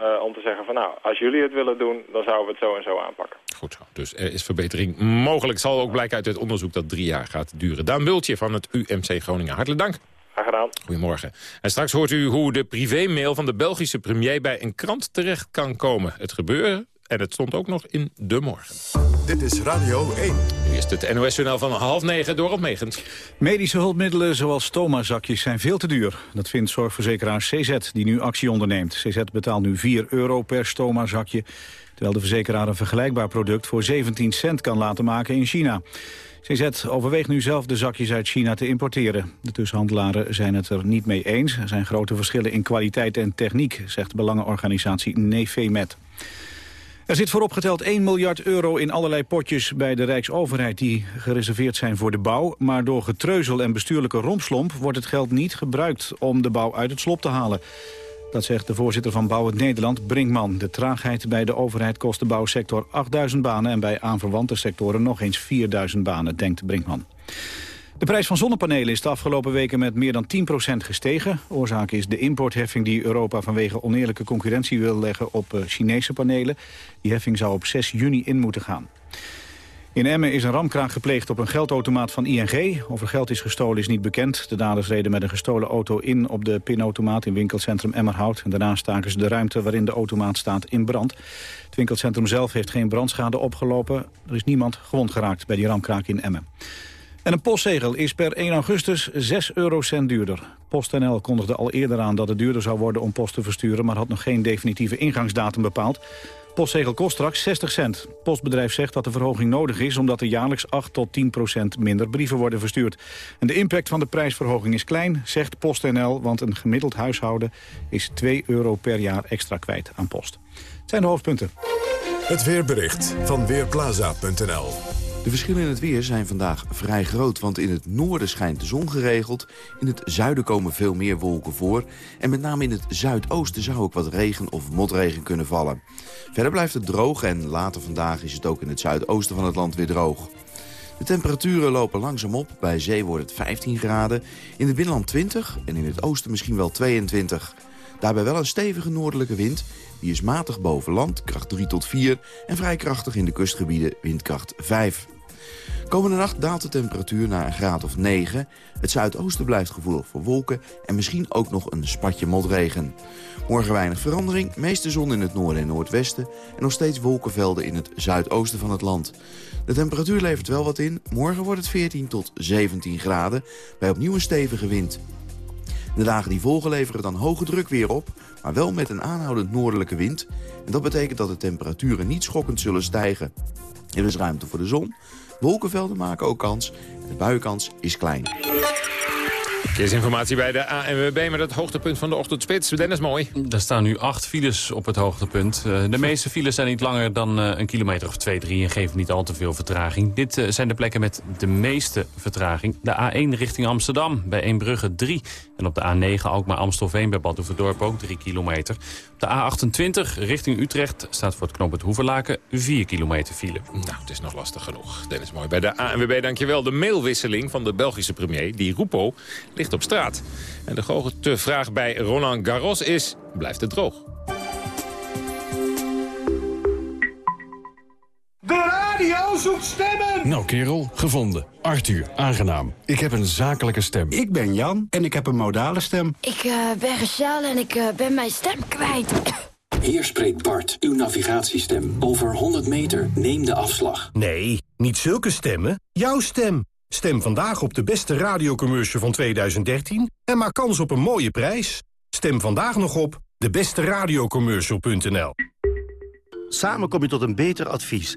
Uh, om te zeggen van nou, als jullie het willen doen, dan zouden we het zo en zo aanpakken. Goed zo, dus er is verbetering mogelijk. Zal ook blijken uit het onderzoek dat drie jaar gaat duren. Daan Bultje van het UMC Groningen, hartelijk dank. Graag gedaan. Goedemorgen. En straks hoort u hoe de privémail van de Belgische premier bij een krant terecht kan komen. Het gebeuren en het stond ook nog in De Morgen. Dit is Radio 1. Nu is het NOS-journaal van half negen door op Megens. Medische hulpmiddelen zoals stoma-zakjes zijn veel te duur. Dat vindt zorgverzekeraar CZ, die nu actie onderneemt. CZ betaalt nu 4 euro per stoma-zakje... terwijl de verzekeraar een vergelijkbaar product voor 17 cent kan laten maken in China. CZ overweegt nu zelf de zakjes uit China te importeren. De tussenhandelaren zijn het er niet mee eens. Er zijn grote verschillen in kwaliteit en techniek, zegt de belangenorganisatie Nefemet. Er zit vooropgeteld 1 miljard euro in allerlei potjes bij de Rijksoverheid die gereserveerd zijn voor de bouw. Maar door getreuzel en bestuurlijke rompslomp wordt het geld niet gebruikt om de bouw uit het slop te halen. Dat zegt de voorzitter van Bouw het Nederland, Brinkman. De traagheid bij de overheid kost de bouwsector 8000 banen... en bij aanverwante sectoren nog eens 4000 banen, denkt Brinkman. De prijs van zonnepanelen is de afgelopen weken met meer dan 10% gestegen. Oorzaak is de importheffing die Europa vanwege oneerlijke concurrentie wil leggen op eh, Chinese panelen. Die heffing zou op 6 juni in moeten gaan. In Emmen is een ramkraak gepleegd op een geldautomaat van ING. Of er geld is gestolen is niet bekend. De daders reden met een gestolen auto in op de pinautomaat in winkelcentrum Emmerhout. En daarna staken ze de ruimte waarin de automaat staat in brand. Het winkelcentrum zelf heeft geen brandschade opgelopen. Er is niemand gewond geraakt bij die ramkraak in Emmen. En een postzegel is per 1 augustus 6 eurocent duurder. PostNL kondigde al eerder aan dat het duurder zou worden om post te versturen... maar had nog geen definitieve ingangsdatum bepaald. Postzegel kost straks 60 cent. Postbedrijf zegt dat de verhoging nodig is... omdat er jaarlijks 8 tot 10 procent minder brieven worden verstuurd. En de impact van de prijsverhoging is klein, zegt PostNL... want een gemiddeld huishouden is 2 euro per jaar extra kwijt aan post. Het zijn de hoofdpunten. Het weerbericht van Weerplaza.nl De verschillen in het weer zijn vandaag vrij groot, want in het noorden schijnt de zon geregeld. In het zuiden komen veel meer wolken voor. En met name in het zuidoosten zou ook wat regen of motregen kunnen vallen. Verder blijft het droog en later vandaag is het ook in het zuidoosten van het land weer droog. De temperaturen lopen langzaam op. Bij zee wordt het 15 graden. In het binnenland 20 en in het oosten misschien wel 22. Daarbij wel een stevige noordelijke wind. Die is matig boven land, kracht 3 tot 4... en vrij krachtig in de kustgebieden, windkracht 5. Komende nacht daalt de temperatuur naar een graad of 9. Het zuidoosten blijft gevoelig voor wolken... en misschien ook nog een spatje motregen. Morgen weinig verandering, meeste zon in het noorden en noordwesten... en nog steeds wolkenvelden in het zuidoosten van het land. De temperatuur levert wel wat in. Morgen wordt het 14 tot 17 graden, bij opnieuw een stevige wind. De dagen die volgen leveren dan hoge druk weer op, maar wel met een aanhoudend noordelijke wind. En dat betekent dat de temperaturen niet schokkend zullen stijgen. Er is ruimte voor de zon, wolkenvelden maken ook kans en de buienkans is klein. Verkeersinformatie bij de ANWB met het hoogtepunt van de ochtendspits. Dennis Mooi. Er staan nu acht files op het hoogtepunt. Eh, De meeste files zijn niet langer dan eh, een kilometer of twee, drie... en geven niet al te veel vertraging. Dit eh, zijn de plekken met de meeste vertraging. De A1 richting Amsterdam, bij Eembrugge 3. En op de A9 Alkmaar-Amstelveen bij Badhoevedorp ook 3 kilometer. Op de A28 richting Utrecht staat voor het knooppunt Hoeverlaken 4 kilometer file. Nou, het is nog lastig genoeg. Dennis Mooi bij de ANWB, dankjewel. De mailwisseling van de Belgische premier, die Rupo, ligt op straat. En de grote vraag bij Roland Garros is, blijft het droog? De radio zoekt stemmen! Nou kerel, gevonden. Arthur, aangenaam. Ik heb een zakelijke stem. Ik ben Jan en ik heb een modale stem. Ik eh, ben Rachel en ik eh, ben mijn stem kwijt. Hier spreekt Bart, uw navigatiestem. Over 100 meter, neem de afslag. Nee, niet zulke stemmen. Jouw stem. Stem vandaag op de beste radiocommercial van 2013 en maak kans op een mooie prijs. Stem vandaag nog op debesteradiocommercial.nl Samen kom je tot een beter advies.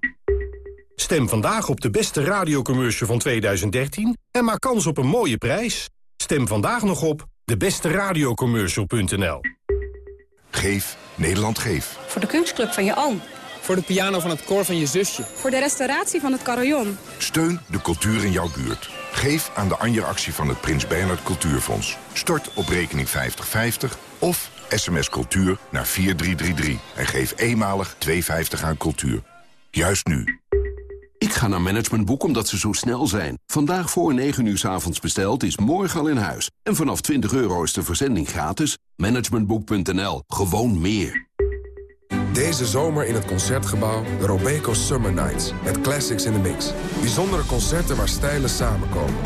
Stem vandaag op de beste radiocommercial van 2013 en maak kans op een mooie prijs. Stem vandaag nog op debesteradiocommercial.nl Geef Nederland Geef. Voor de kunstclub van je oom. Voor de piano van het koor van je zusje. Voor de restauratie van het carillon. Steun de cultuur in jouw buurt. Geef aan de Anja-actie van het Prins Bernhard Cultuurfonds. Stort op rekening 5050 of sms cultuur naar 4333. En geef eenmalig 2,50 aan cultuur. Juist nu. Ik ga naar Managementboek omdat ze zo snel zijn. Vandaag voor 9 uur s avonds besteld is morgen al in huis. En vanaf 20 euro is de verzending gratis. Managementboek.nl. Gewoon meer. Deze zomer in het Concertgebouw de Robeco Summer Nights. Met classics in the mix. Bijzondere concerten waar stijlen samenkomen.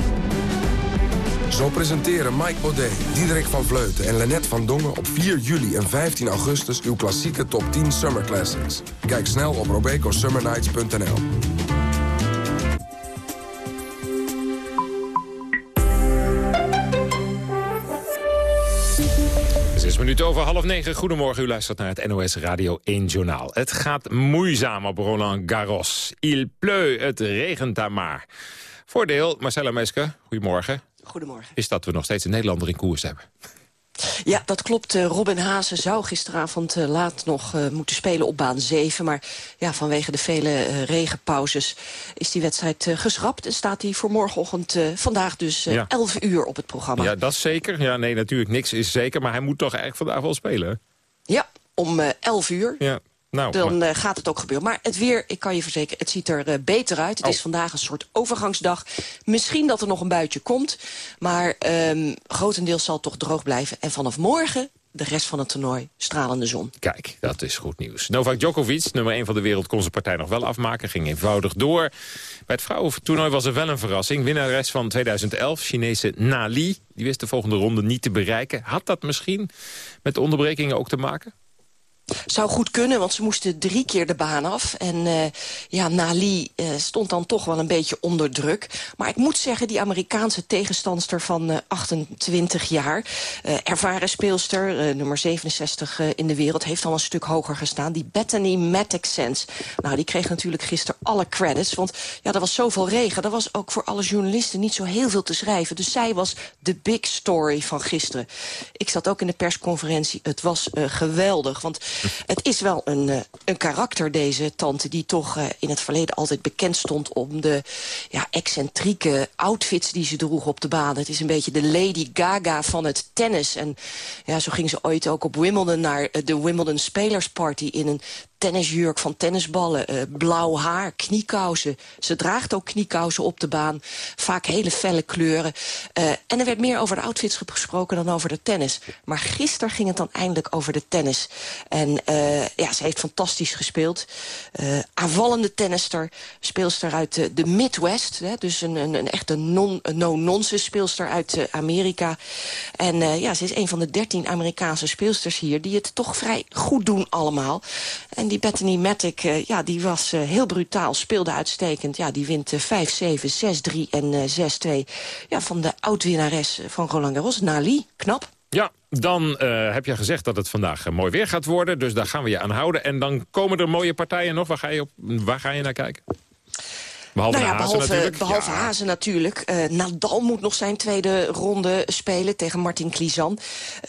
Zo presenteren Mike Baudet, Diederik van Vleuten en Lennet van Dongen... op 4 juli en 15 augustus uw klassieke top 10 Summer Classics. Kijk snel op robecosummernights.nl. Minuten over half negen. Goedemorgen, u luistert naar het NOS Radio 1 Journaal. Het gaat moeizaam op Roland Garros. Il pleut, het regent daar maar. Voordeel, Marcella Meske, goedemorgen. Goedemorgen. Is dat we nog steeds een Nederlander in koers hebben. Ja, dat klopt. Eh, Robin Haase zou gisteravond eh, laat nog uh, moeten spelen op baan 7. Maar ja, vanwege de vele regenpauzes is die wedstrijd geschrapt. En staat hij voor morgenochtend vandaag dus ja. 11 uur op het programma. Ja, dat is zeker. Ja, nee, natuurlijk niks is zeker. Maar hij moet toch eigenlijk vandaag wel spelen, Ja, om 11 uur. Ja. Nou, dan maar... gaat het ook gebeuren. Maar het weer, ik kan je verzekeren, het ziet er uh, beter uit. Het oh. is vandaag een soort overgangsdag. Misschien dat er nog een buitje komt. Maar um, grotendeels zal het toch droog blijven. En vanaf morgen de rest van het toernooi stralende zon. Kijk, dat is goed nieuws. Novak Djokovic, nummer 1 van de wereld, kon zijn partij nog wel afmaken. Ging eenvoudig door. Bij het vrouwentoernooi was er wel een verrassing. Winnares van 2011, Chinese Nali. Die wist de volgende ronde niet te bereiken. Had dat misschien met de onderbrekingen ook te maken? Zou goed kunnen, want ze moesten drie keer de baan af. En uh, ja, Nali uh, stond dan toch wel een beetje onder druk. Maar ik moet zeggen, die Amerikaanse tegenstandster van uh, 28 jaar... ervaren speelster, nummer 67 in de wereld... heeft al een stuk hoger gestaan. Die Bethany Mattek-Sens. Nou, die kreeg natuurlijk gisteren alle credits. Want ja, er was zoveel regen. Er was ook voor alle journalisten niet zo heel veel te schrijven. Dus zij was de big story van gisteren. Ik zat ook in de persconferentie. Het was geweldig, want... Het is wel een, uh, een karakter, deze tante... die toch uh, in het verleden altijd bekend stond... om de ja, excentrieke outfits die ze droeg op de baan. Het is een beetje de Lady Gaga van het tennis. En ja, zo ging ze ooit ook op Wimbledon... naar uh, de Wimbledon Spelers Party in een tennisjurk van tennisballen, uh, blauw haar, kniekousen. Ze draagt ook kniekousen op de baan, vaak hele felle kleuren. Uh, en er werd meer over de outfits gesproken dan over de tennis. Maar gisteren ging het dan eindelijk over de tennis. En uh, ja, ze heeft fantastisch gespeeld. aanvallende tennister, speelster uit de, Midwest. Hè, dus een, een, een echte no-nonsense speelster uit Amerika. En ja, ze is een van de dertien Amerikaanse speelsters hier... die het toch vrij goed doen allemaal. Die Bethany Matic, uh, ja, die was uh, heel brutaal, speelde uitstekend. Ja, die wint uh, 5-7, 6-3 en 6-2 ja, van de oud-winnares van Roland Garros, Nali. Knap. Ja, dan heb je gezegd dat het vandaag mooi weer gaat worden. Dus daar gaan we je aan houden. En dan komen er mooie partijen nog. Waar ga je, op, waar ga je naar kijken? Behalve nou ja, Hazen behalve, natuurlijk. Behalve ja. Hazen natuurlijk. Uh, Nadal moet nog zijn tweede ronde spelen tegen Martin Klizan.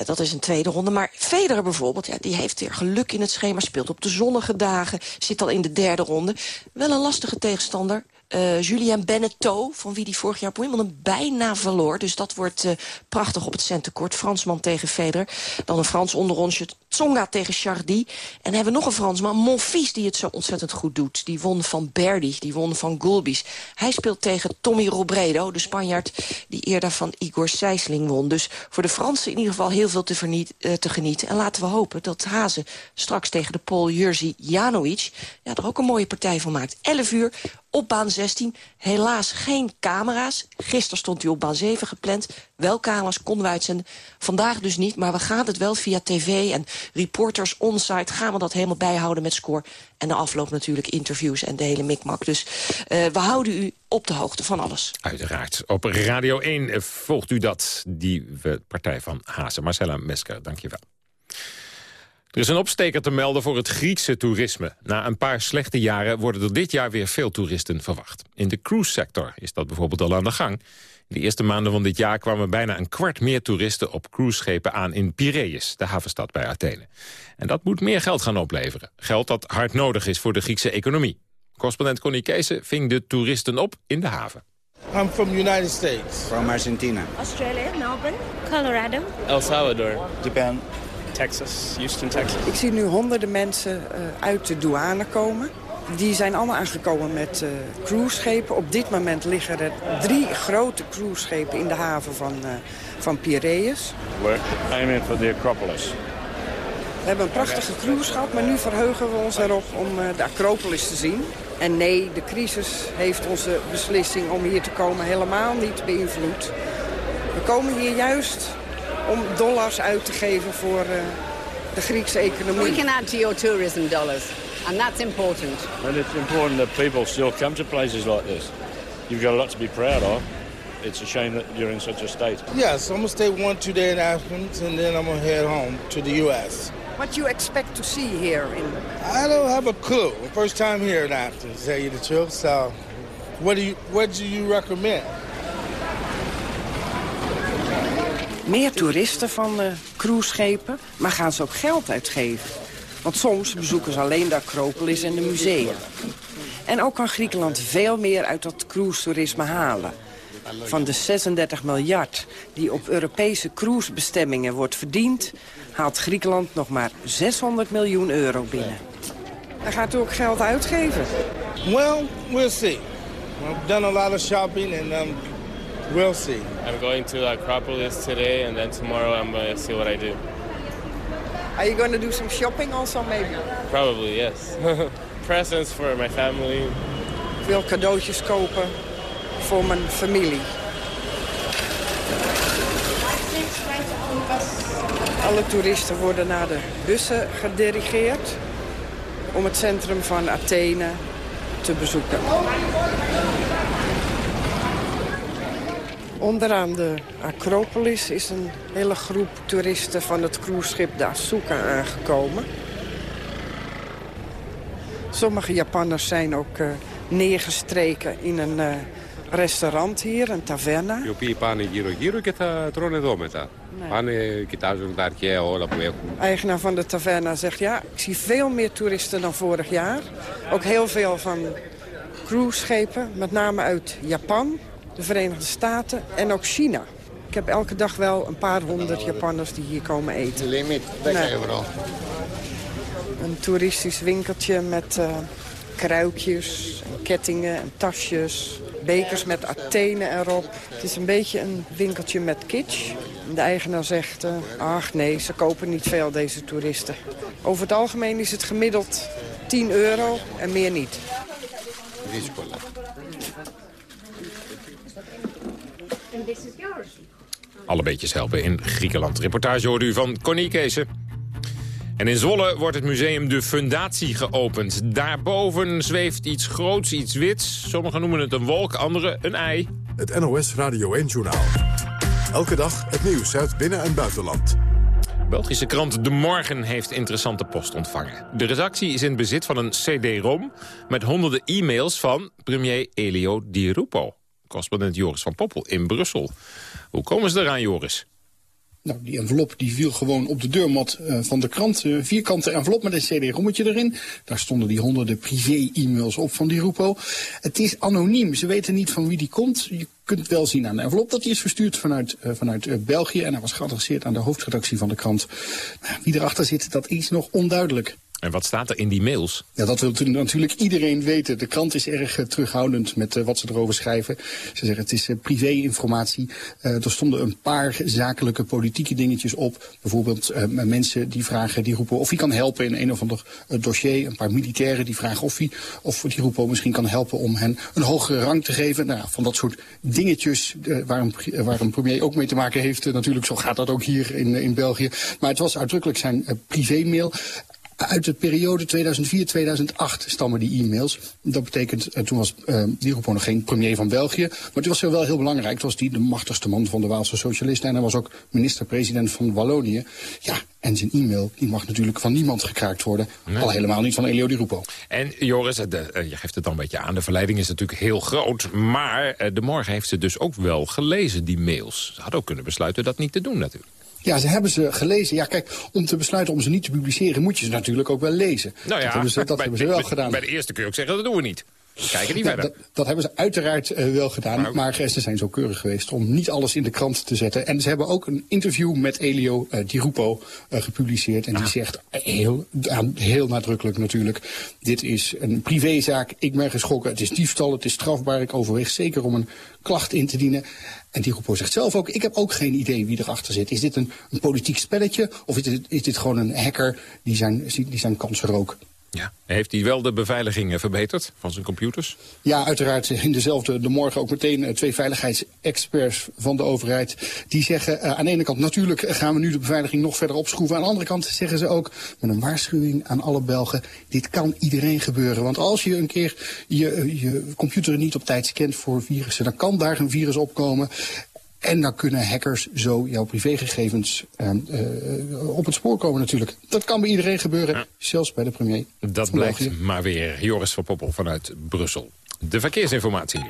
Uh, dat is een tweede ronde. Maar Federer bijvoorbeeld, ja, die heeft weer geluk in het schema. Speelt op de zonnige dagen, zit al in de derde ronde. Wel een lastige tegenstander. Uh, Julien Beneteau, van wie die vorig jaar op Wimbledon bijna verloor. Dus dat wordt uh, prachtig op het centenkort. Fransman tegen Federer. Dan een Frans onderrondje. Tsonga tegen Chardy. En hebben we nog een Fransman, Monfils, die het zo ontzettend goed doet. Die won van Berdy, die won van Gulbis. Hij speelt tegen Tommy Robredo, de Spanjaard... die eerder van Igor Sijsling won. Dus voor de Fransen in ieder geval heel veel te, uh, te genieten. En laten we hopen dat Hazen straks tegen de Pool Jerzy Janowicz... Ja, er ook een mooie partij van maakt. 11 uur op baan 16. Helaas geen camera's. Gisteren stond hij op baan 7 gepland. Wel camera's konden we uitzenden. Vandaag dus niet, maar we gaan het wel via tv en reporters onsite... gaan we dat helemaal bijhouden met score. En de afloop natuurlijk interviews en de hele mikmak. Dus uh, we houden u op de hoogte van alles. Uiteraard. Op Radio 1 volgt u dat, die partij van Hazen. Marcella Mesker, dank je wel. Er is een opsteker te melden voor het Griekse toerisme. Na een paar slechte jaren worden er dit jaar weer veel toeristen verwacht. In de cruise-sector is dat bijvoorbeeld al aan de gang. In de eerste maanden van dit jaar kwamen bijna een kwart meer toeristen op cruiseschepen aan in Piraeus, de havenstad bij Athene. En dat moet meer geld gaan opleveren. Geld dat hard nodig is voor de Griekse economie. Correspondent Connie Kees ving de toeristen op in de haven. I'm from the United States. From Argentina. Australia, Melbourne, Colorado. El Salvador. Japan. Texas, Houston, Texas. Ik zie nu honderden mensen uh, uit de douane komen. Die zijn allemaal aangekomen met uh, cruiseschepen. Op dit moment liggen er drie grote cruiseschepen in de haven van, uh, van Piraeus. We're aiming for the Acropolis. We hebben een prachtige cruise gehad, maar nu verheugen we ons erop om de Acropolis te zien. En nee, de crisis heeft onze beslissing om hier te komen helemaal niet beïnvloed. We komen hier juist om dollars uit te geven voor uh, de Griekse economie. We can add to your tourism dollars. And that's important. And it's important that people still come to places like this. You've got a lot to be proud of. It's a shame that you're in such a state. Yes, I'm going to stay one, two days in Athens, and then I'm going to head home to the U.S. What do you expect to see here? In... I don't have a clue. First time here in Athens, to tell you the truth. So, what do you, what do you recommend? Meer toeristen van uh, cruiseschepen, maar gaan ze ook geld uitgeven? Want soms bezoeken ze alleen de Acropolis en de musea. En ook kan Griekenland veel meer uit dat cruise-toerisme halen. Van de 36 miljard die op Europese cruisebestemmingen wordt verdiend... haalt Griekenland nog maar 600 miljoen euro binnen. Hij gaat u ook geld uitgeven? Well, we'll see. I've done a lot of shopping and um, we'll see. I'm going to the Acropolis today and then tomorrow I'm going to see what I do. Are you going to do some shopping also maybe? Probably, yes. Presents for my family. Ik wil cadeautjes kopen voor mijn familie. Alle toeristen worden naar de bussen gedirigeerd om het centrum van Athene te bezoeken. Onderaan de Acropolis is een hele groep toeristen van het cruiseschip de Asuka aangekomen. Sommige Japanners zijn ook uh, neergestreken in een uh, restaurant hier, een taverna. Οι οποίοι πάνε γύρω-γύρω και θα τρώνε εδώ μετά. Nee. Πάνε, κοιτάζουν τα αρχαία όλα που έχουν. Eigenaar van de taverna zegt, ja, ik zie veel meer toeristen dan vorig jaar. Ook heel veel van cruiseschepen, met name uit Japan, de Verenigde Staten en ook China. Ik heb elke dag wel een paar honderd Japanners die hier komen eten. Limit, 10 Nee. euro. Een toeristisch winkeltje met uh, kruikjes, en kettingen en tasjes. Bekers met Athene erop. Het is een beetje een winkeltje met kitsch. De eigenaar zegt, uh, ach nee, ze kopen niet veel deze toeristen. Over het algemeen is het gemiddeld 10 euro en meer niet. Is. Alle beetjes helpen in Griekenland. Reportage hoorde u van Connie Keese. En in Zwolle wordt het museum De Fundatie geopend. Daarboven zweeft iets groots, iets wits. Sommigen noemen het een wolk, anderen een ei. Het NOS Radio 1-journaal. Elke dag het nieuws uit binnen- en buitenland. Belgische krant De Morgen heeft interessante post ontvangen. De redactie is in bezit van een cd-rom met honderden e-mails van premier Elio Di Rupo. Correspondent Joris van Poppel in Brussel. Hoe komen ze eraan, Joris? Nou, die envelop die viel gewoon op de deurmat uh, van de krant. Een vierkante envelop met een cd-rommetje erin. Daar stonden die honderden privé-e-mails op van die Rupo. Het is anoniem. Ze weten niet van wie die komt. Je kunt wel zien aan de envelop dat die is verstuurd vanuit, uh, vanuit België. En hij was geadresseerd aan de hoofdredactie van de krant. wie erachter zit, dat is nog onduidelijk. En wat staat er in die mails? Ja, dat wil natuurlijk iedereen weten. De krant is erg uh, terughoudend met uh, wat ze erover schrijven. Ze zeggen het is uh, privé-informatie. er stonden een paar zakelijke politieke dingetjes op. Bijvoorbeeld mensen die vragen, die roepen of hij kan helpen in een of ander dossier. Een paar militairen die vragen of hij, of die roepen misschien kan helpen om hen een hogere rang te geven. Nou, van dat soort dingetjes waar, een, waar een premier ook mee te maken heeft. natuurlijk, zo gaat dat ook hier in, in België. Maar het was uitdrukkelijk zijn privé-mail. Uit de periode 2004-2008 stammen die e-mails. Dat betekent, uh, toen was uh, Di Rupo nog geen premier van België. Maar het was wel heel belangrijk. Het was die de machtigste man van de Waalse socialisten. En hij was ook minister-president van Wallonië. Ja, en zijn e-mail die mag natuurlijk van niemand gekraakt worden. Nee. Al helemaal niet van Elio Di Rupo. En Joris, de, uh, je geeft het dan een beetje aan. De verleiding is natuurlijk heel groot. Maar de morgen heeft ze dus ook wel gelezen, die mails. Ze had ook kunnen besluiten dat niet te doen natuurlijk. Ja, ze hebben ze gelezen. Ja, kijk, om te besluiten om ze niet te publiceren... moet je ze natuurlijk ook wel lezen. Nou ja, dat hebben ze, dat bij, hebben ze wel bij, gedaan. Bij de eerste kun je ook zeggen, dat doen we niet. Kijken niet ja, verder. Dat, dat, hebben ze uiteraard uh, wel gedaan. Maar, maar ze zijn zo keurig geweest om niet alles in de krant te zetten. En ze hebben ook een interview met Elio uh, Di Rupo uh, gepubliceerd. En ah. die zegt heel, heel nadrukkelijk natuurlijk... dit is een privézaak, ik ben geschrokken. Het is diefstal, het is strafbaar. Ik overweeg zeker om een klacht in te dienen. En Di Rupo zegt zelf ook, ik heb ook geen idee wie erachter zit. Is dit een, een politiek spelletje of is dit, is dit gewoon een hacker die zijn, die zijn kansen rook? Ja. Heeft hij wel de beveiliging eh, verbeterd van zijn computers? Ja, uiteraard in dezelfde de morgen ook meteen eh, twee veiligheidsexperts van de overheid. Die zeggen uh, aan de ene kant natuurlijk gaan we nu de beveiliging nog verder opschroeven. Aan de andere kant zeggen ze ook met een waarschuwing aan alle Belgen. Dit kan iedereen gebeuren. Want als je een keer je, je computer niet op tijd scant voor virussen, dan kan daar een virus opkomen. En dan kunnen hackers zo jouw privégegevens uh, uh, op het spoor komen natuurlijk. Dat kan bij iedereen gebeuren, ja. zelfs bij de premier. Dat blijkt maar weer. Joris van Poppel vanuit Brussel. De verkeersinformatie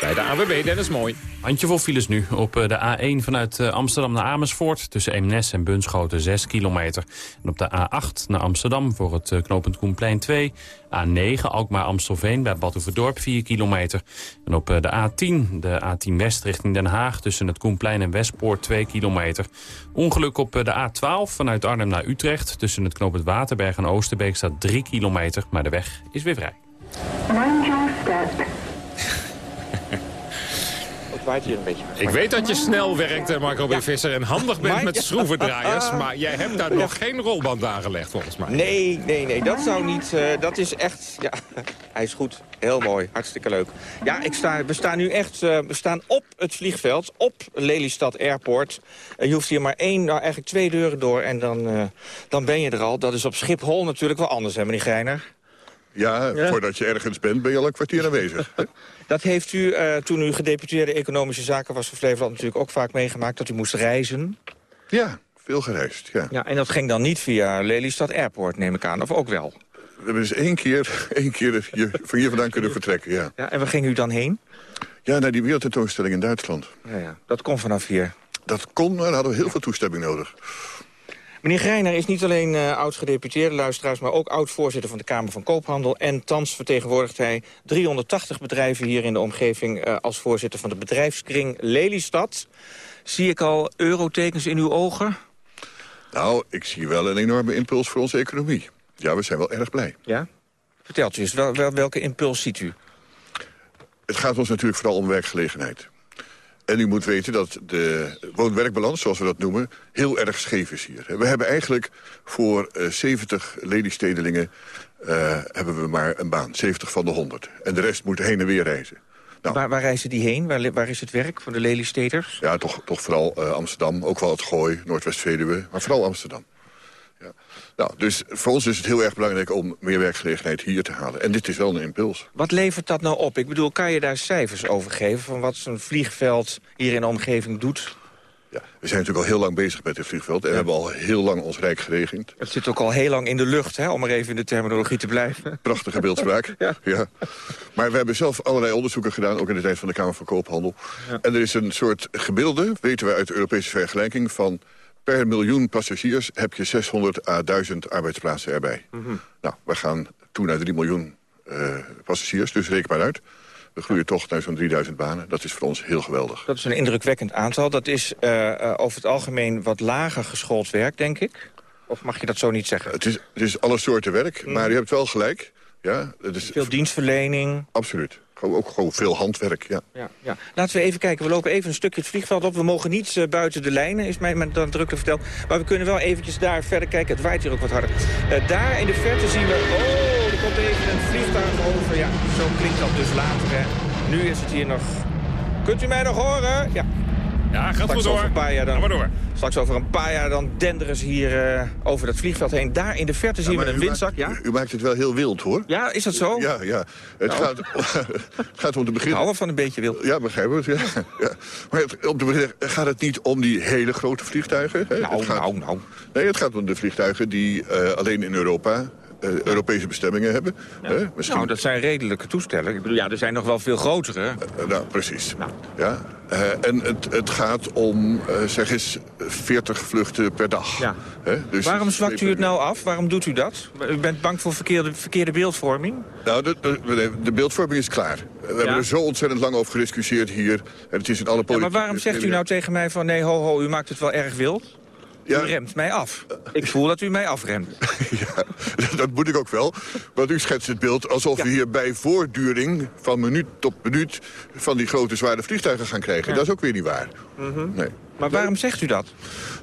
bij de AWB, Dennis Mooi. Handjevol files nu op eh, de A1 vanuit Amsterdam naar Amersfoort... tussen Eemnes en Bunschoten 6 kilometer. En op de A8 naar Amsterdam voor het knooppunt Koenplein 2. A9 Alkmaar-Amstelveen bij Badhoevedorp 4 kilometer. En op de A10, de A10 West richting Den Haag... tussen het Koenplein en Westpoort 2 kilometer. Ongeluk op de A12 vanuit Arnhem naar Utrecht... tussen het knooppunt Waterberg en Oosterbeek staat 3 kilometer... maar de weg is weer vrij. Hier een beetje. Ik weet dat je snel werkt, Marco B. Visser, en handig bent met schroevendraaiers. Maar jij hebt daar nog geen rolband aangelegd, volgens mij. Nee, nee, nee, dat zou niet... Uh, dat is echt... Ja, hij is goed. Heel mooi. Hartstikke leuk. Ja, ik sta, we staan nu echt... Uh, we staan op het vliegveld, op Lelystad Airport. Uh, je hoeft hier maar één, nou eigenlijk twee deuren door... en dan, dan ben je er al. Dat is op Schiphol natuurlijk wel anders, hè, meneer Greiner? Ja, ja, voordat je ergens bent ben je al een kwartier aanwezig. Dat heeft u, uh, toen u gedeputeerde Economische Zaken was voor Flevoland... natuurlijk ook vaak meegemaakt, dat u moest reizen. Ja, veel gereisd, ja. ja. En dat ging dan niet via Lelystad Airport, neem ik aan, of ook wel? We hebben dus één keer, één keer hier, van hier vandaan kunnen vertrekken, ja. ja. En waar ging u dan heen? Ja, naar die wereldtentoonstelling in Duitsland. Ja, ja. Dat kon vanaf hier? Dat kon, maar daar hadden we heel veel toestemming nodig. Meneer Greiner is niet alleen uh, oud-gedeputeerde luisteraars... maar ook oud-voorzitter van de Kamer van Koophandel. En thans vertegenwoordigt hij 380 bedrijven hier in de omgeving... Uh, als voorzitter van de bedrijfskring Lelystad. Zie ik al eurotekens in uw ogen? Nou, ik zie wel een enorme impuls voor onze economie. Ja, we zijn wel erg blij. Ja? Vertelt u eens, wel, wel, welke impuls ziet u? Het gaat ons natuurlijk vooral om werkgelegenheid. En u moet weten dat de woon-werkbalans, zoals we dat noemen... heel erg scheef is hier. We hebben eigenlijk voor uh, 70 lelystedelingen... Uh, hebben we maar een baan, 70 van de 100. En de rest moet heen en weer reizen. Nou, waar, waar, reizen die heen? Waar, waar, is het werk voor de lelysteders? Ja, toch, toch vooral uh, Amsterdam, ook wel het Gooi, Noordwest-Veluwe... maar vooral Amsterdam. Ja. Nou, dus voor ons is het heel erg belangrijk om meer werkgelegenheid hier te halen. En dit is wel een impuls. Wat levert dat nou op? Ik bedoel, kan je daar cijfers over geven... van wat zo'n vliegveld hier in de omgeving doet? Ja, we zijn natuurlijk al heel lang bezig met dit vliegveld... en ja. hebben al heel lang ons rijk geregend. Het zit ook al heel lang in de lucht, hè, om maar even in de terminologie te blijven. Prachtige beeldspraak, ja. ja. Maar we hebben zelf allerlei onderzoeken gedaan... ook in de tijd van de Kamer van Koophandel. En er is een soort gemiddelde, weten we uit de Europese vergelijking... van per miljoen passagiers heb je 600 à 1000 arbeidsplaatsen erbij. Mm -hmm. Nou, we gaan toe naar 3 miljoen uh, passagiers, dus reken maar uit. We groeien toch naar zo'n 3000 banen. Dat is voor ons heel geweldig. Dat is een indrukwekkend aantal. Dat is uh, uh, over het algemeen wat lager geschoold werk, denk ik. Of mag je dat zo niet zeggen? Het is, het is alle soorten werk, mm. maar je hebt wel gelijk. Ja, het is Veel dienstverlening. Absoluut. Ook gewoon veel handwerk, ja. ja. Ja, Laten we even kijken. We lopen even een stukje het vliegveld op. We mogen niet uh, buiten de lijnen, is mij dan druk te vertellen. Maar we kunnen wel eventjes daar verder kijken. Het waait hier ook wat harder. Uh, daar in de verte zien we... Oh, er komt even een vliegtuig over. Ja, zo klinkt dat dus later, hè. Nu is het hier nog... Kunt u mij nog horen? Ja. Ja, gaat goed door. Een paar jaar dan, maar door. Straks over een paar jaar dan denderen ze hier uh, over dat vliegveld heen. Daar in de verte zien we een windzak. Maakt, ja? U, u, maakt het wel heel wild, hoor. Ja, is dat zo? Ja, ja. Het, nou. gaat, het gaat om te beginnen... Hou van een beetje wild. Ja, begrijp het. Ja. ja. Maar het, om te beginnen gaat het niet om die hele grote vliegtuigen. Hè? Nou, het gaat, nou, nou. Nee, het gaat om de vliegtuigen die uh, alleen in Europa uh, Europese bestemmingen hebben. Ja. Uh, misschien... Nou, dat zijn redelijke toestellen. Ik bedoel, ja, er zijn nog wel veel grotere. Uh, nou, precies. Nou. Ja. en het, het gaat om, zeg eens, 40 vluchten per dag. Ja. Dus Waarom zwakt u het nou af? Waarom doet u dat? U bent bang voor verkeerde, verkeerde beeldvorming? Nou, de, de, de beeldvorming is klaar. We ja. hebben er zo ontzettend lang over gediscussieerd hier. En het is in alle. Ja, maar waarom zegt u nou tegen mij van... nee, ho, ho, u maakt het wel erg wild? Ja. U remt mij af. Ik voel dat u mij afremt. ja, dat moet ik ook wel. Want u schetst het beeld alsof ja. we hier bij voortduring... van minuut tot minuut van die grote zware vliegtuigen gaan krijgen. Ja. Dat is ook weer niet waar. Mm -hmm. Nee. Maar waarom zegt u dat?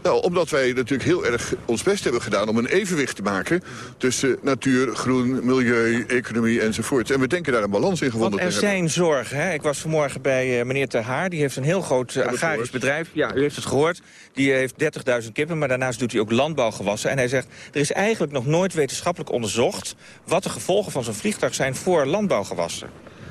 Nou, omdat wij natuurlijk heel erg ons best hebben gedaan om een evenwicht te maken... tussen natuur, groen, milieu, economie enzovoort. En we denken daar een balans in er te hebben. zijn zorgen. Hè? Ik was vanmorgen bij eh, meneer Ter Haar. Die heeft een heel groot eh, agrarisch bedrijf. Ja, u heeft het gehoord. Die heeft 30.000 kippen, maar daarnaast doet hij ook landbouwgewassen. En hij zegt, er is eigenlijk nog nooit wetenschappelijk onderzocht... wat de gevolgen van zo'n vliegtuig zijn voor landbouwgewassen.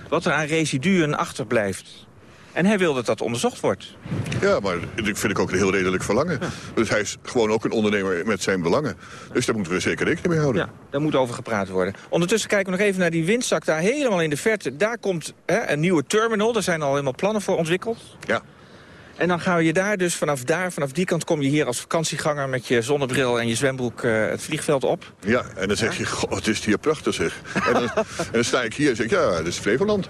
Wat er aan residuen achterblijft. En hij wil dat dat onderzocht wordt. Ja, maar dat vind ik ook een heel redelijk verlangen. Dus hij is gewoon ook een ondernemer met zijn belangen. Dus daar moeten we zeker rekening mee houden. Ja, daar moet over gepraat worden. Ondertussen kijken we nog even naar die windzak daar helemaal in de verte. Daar komt hè, een nieuwe terminal. Daar zijn al helemaal plannen voor ontwikkeld. Ja. En dan gaan we je daar dus vanaf daar, vanaf die kant kom je hier als vakantieganger met je zonnebril en je zwembroek eh, het vliegveld op. Ja, en dan zeg je, god, het is hier prachtig zeg. en, dan, en dan sta ik hier en zeg ik, ja, dat is Flevoland.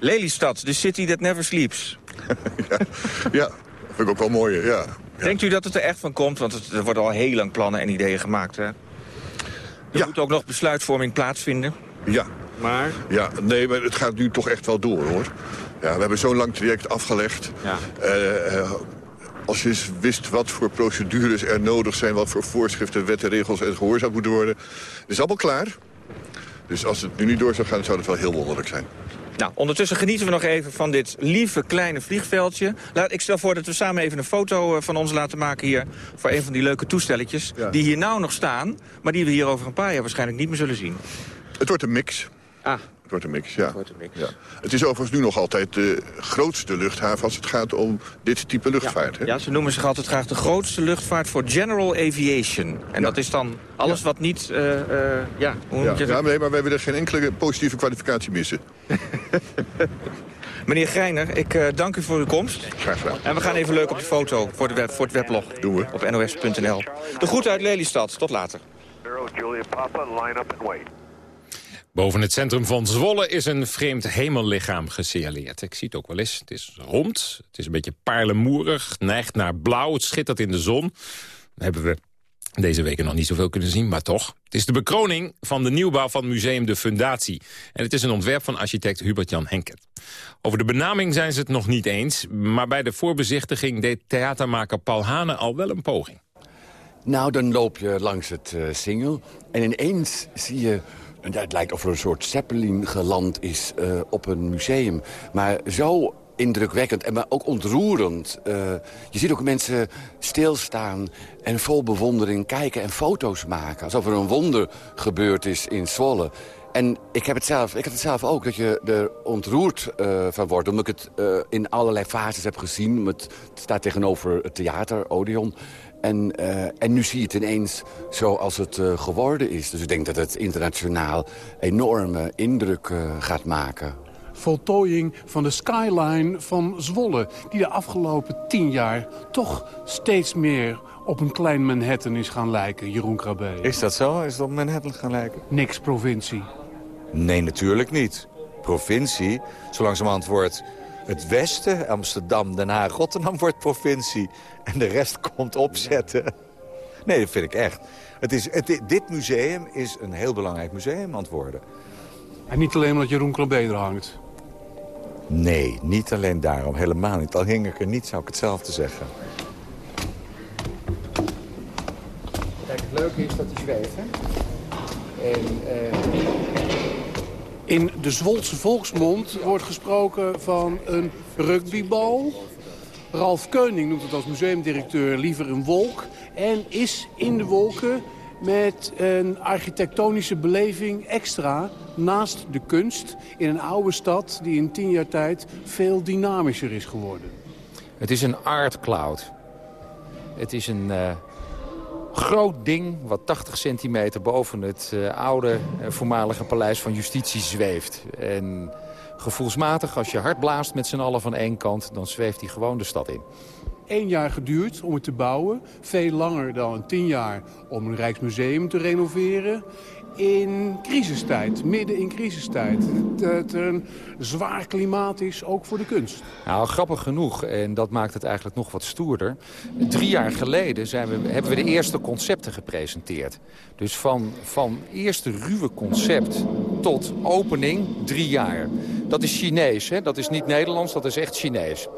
Lelystad, the city that never sleeps. ja, ja, vind ik ook wel mooi, ja. Denkt u dat het er echt van komt? Want het, er worden al heel lang plannen en ideeën gemaakt, hè? Er Ja. moet ook nog besluitvorming plaatsvinden. Ja. Maar? Ja, nee, maar het gaat nu toch echt wel door, hoor. Ja, we hebben zo'n lang traject afgelegd. Ja. Eh, eh, als je eens wist wat voor procedures er nodig zijn... wat voor voorschriften, wetten, regels en gehoorzaamd moeten worden... het is allemaal klaar. Dus als het nu niet door zou gaan, zou het wel heel wonderlijk zijn. Nou, ondertussen genieten we nog even van dit lieve kleine vliegveldje. Laat, ik stel voor dat we samen even een foto eh, van ons laten maken hier... voor een van die leuke toestelletjes die hier nou nog staan... maar die we hier over een paar jaar waarschijnlijk niet meer zullen zien. Het wordt een mix. Ah. Het wordt een mix, ja. ja. Het is overigens nu nog altijd de grootste luchthaven... als het gaat om dit type luchtvaart. hè? Ja, ze noemen zich altijd graag de grootste luchtvaart voor general aviation. En dat is dan alles wat niet... eh, eh, ja, hoe Ja, moet je ja, dat? nee, maar we hebben er geen enkele positieve kwalificatie missen. Meneer Greiner, ik eh, dank u voor uw komst. Graag gedaan. En we gaan even leuk op de foto voor, de web, voor het weblog. Doen we. Op nos.nl. De groet uit Lelystad. Tot later. Julia Papa, line up and wait. Boven het centrum van Zwolle is een vreemd hemellichaam gesignaleerd. Ik zie het ook wel eens. Het is rond, het is een beetje paarlemoerig, neigt naar blauw, het schittert in de zon. Dat hebben we deze weken nog niet zoveel kunnen zien, maar toch. Het is de bekroning van de nieuwbouw van Museum de Fundatie. En het is een ontwerp van architect Hubert-Jan Henket. Over de benaming zijn ze het nog niet eens... maar bij de voorbezichtiging deed theatermaker Paul Hane al wel een poging. Nou, dan loop je langs het uh, singel en ineens zie je... Het lijkt of er een soort zeppelin geland is uh, op een museum. Maar zo indrukwekkend en maar ook ontroerend. Uh, je ziet ook mensen stilstaan en vol bewondering kijken en foto's maken. Alsof er een wonder gebeurd is in Zwolle. En ik heb het zelf, ik heb het zelf ook, dat je er ontroerd uh, van wordt. Omdat ik het in allerlei fases heb gezien. Het staat tegenover het theater, Odeon. En, uh, en nu zie je het ineens zoals het uh, geworden is. Dus ik denk dat het internationaal enorme indruk uh, gaat maken. Voltooiing van de skyline van Zwolle... die de afgelopen tien jaar toch steeds meer op een klein Manhattan is gaan lijken, Jeroen Krabbe. Is dat zo? Is het op Manhattan gaan lijken? Niks provincie. Nee, natuurlijk niet. Provincie, zo langzamerhand wordt het Westen, Amsterdam, Den Haag, Rotterdam wordt provincie. En de rest komt opzetten. Nee, dat vind ik echt. Het is, het, dit museum is een heel belangrijk museum aan het worden. En niet alleen omdat Jeroen Krabbe er hangt? Nee, niet alleen daarom. Helemaal niet. Al hing ik er niet, zou ik hetzelfde zeggen. Kijk, het leuke is dat hij zweeft, hè? En, uh... In de Zwolse volksmond wordt gesproken van een rugbybal. Ralf Keuning noemt het als museumdirecteur liever een wolk. En is in de wolken met een architectonische beleving extra naast de kunst... in een oude stad die in tien jaar tijd veel dynamischer is geworden. Het is een art cloud. Het is een uh, groot ding wat 80 centimeter boven het uh, oude uh, voormalige paleis van justitie zweeft. En gevoelsmatig, als je hard blaast met z'n allen van één kant... dan zweeft hij gewoon de stad in. Eén jaar geduurd om het te bouwen. Veel langer dan tien jaar om een Rijksmuseum te renoveren. In crisistijd, midden in crisistijd. Er een zwaar klimaat is, ook voor de kunst. Nou, grappig genoeg, en dat maakt het eigenlijk nog wat stoerder. Drie jaar geleden zijn we, hebben we de eerste concepten gepresenteerd. Dus van, van eerste ruwe concept tot opening drie jaar. dat is Chinees. Hè? Dat is niet Nederlands, dat is echt Chinees.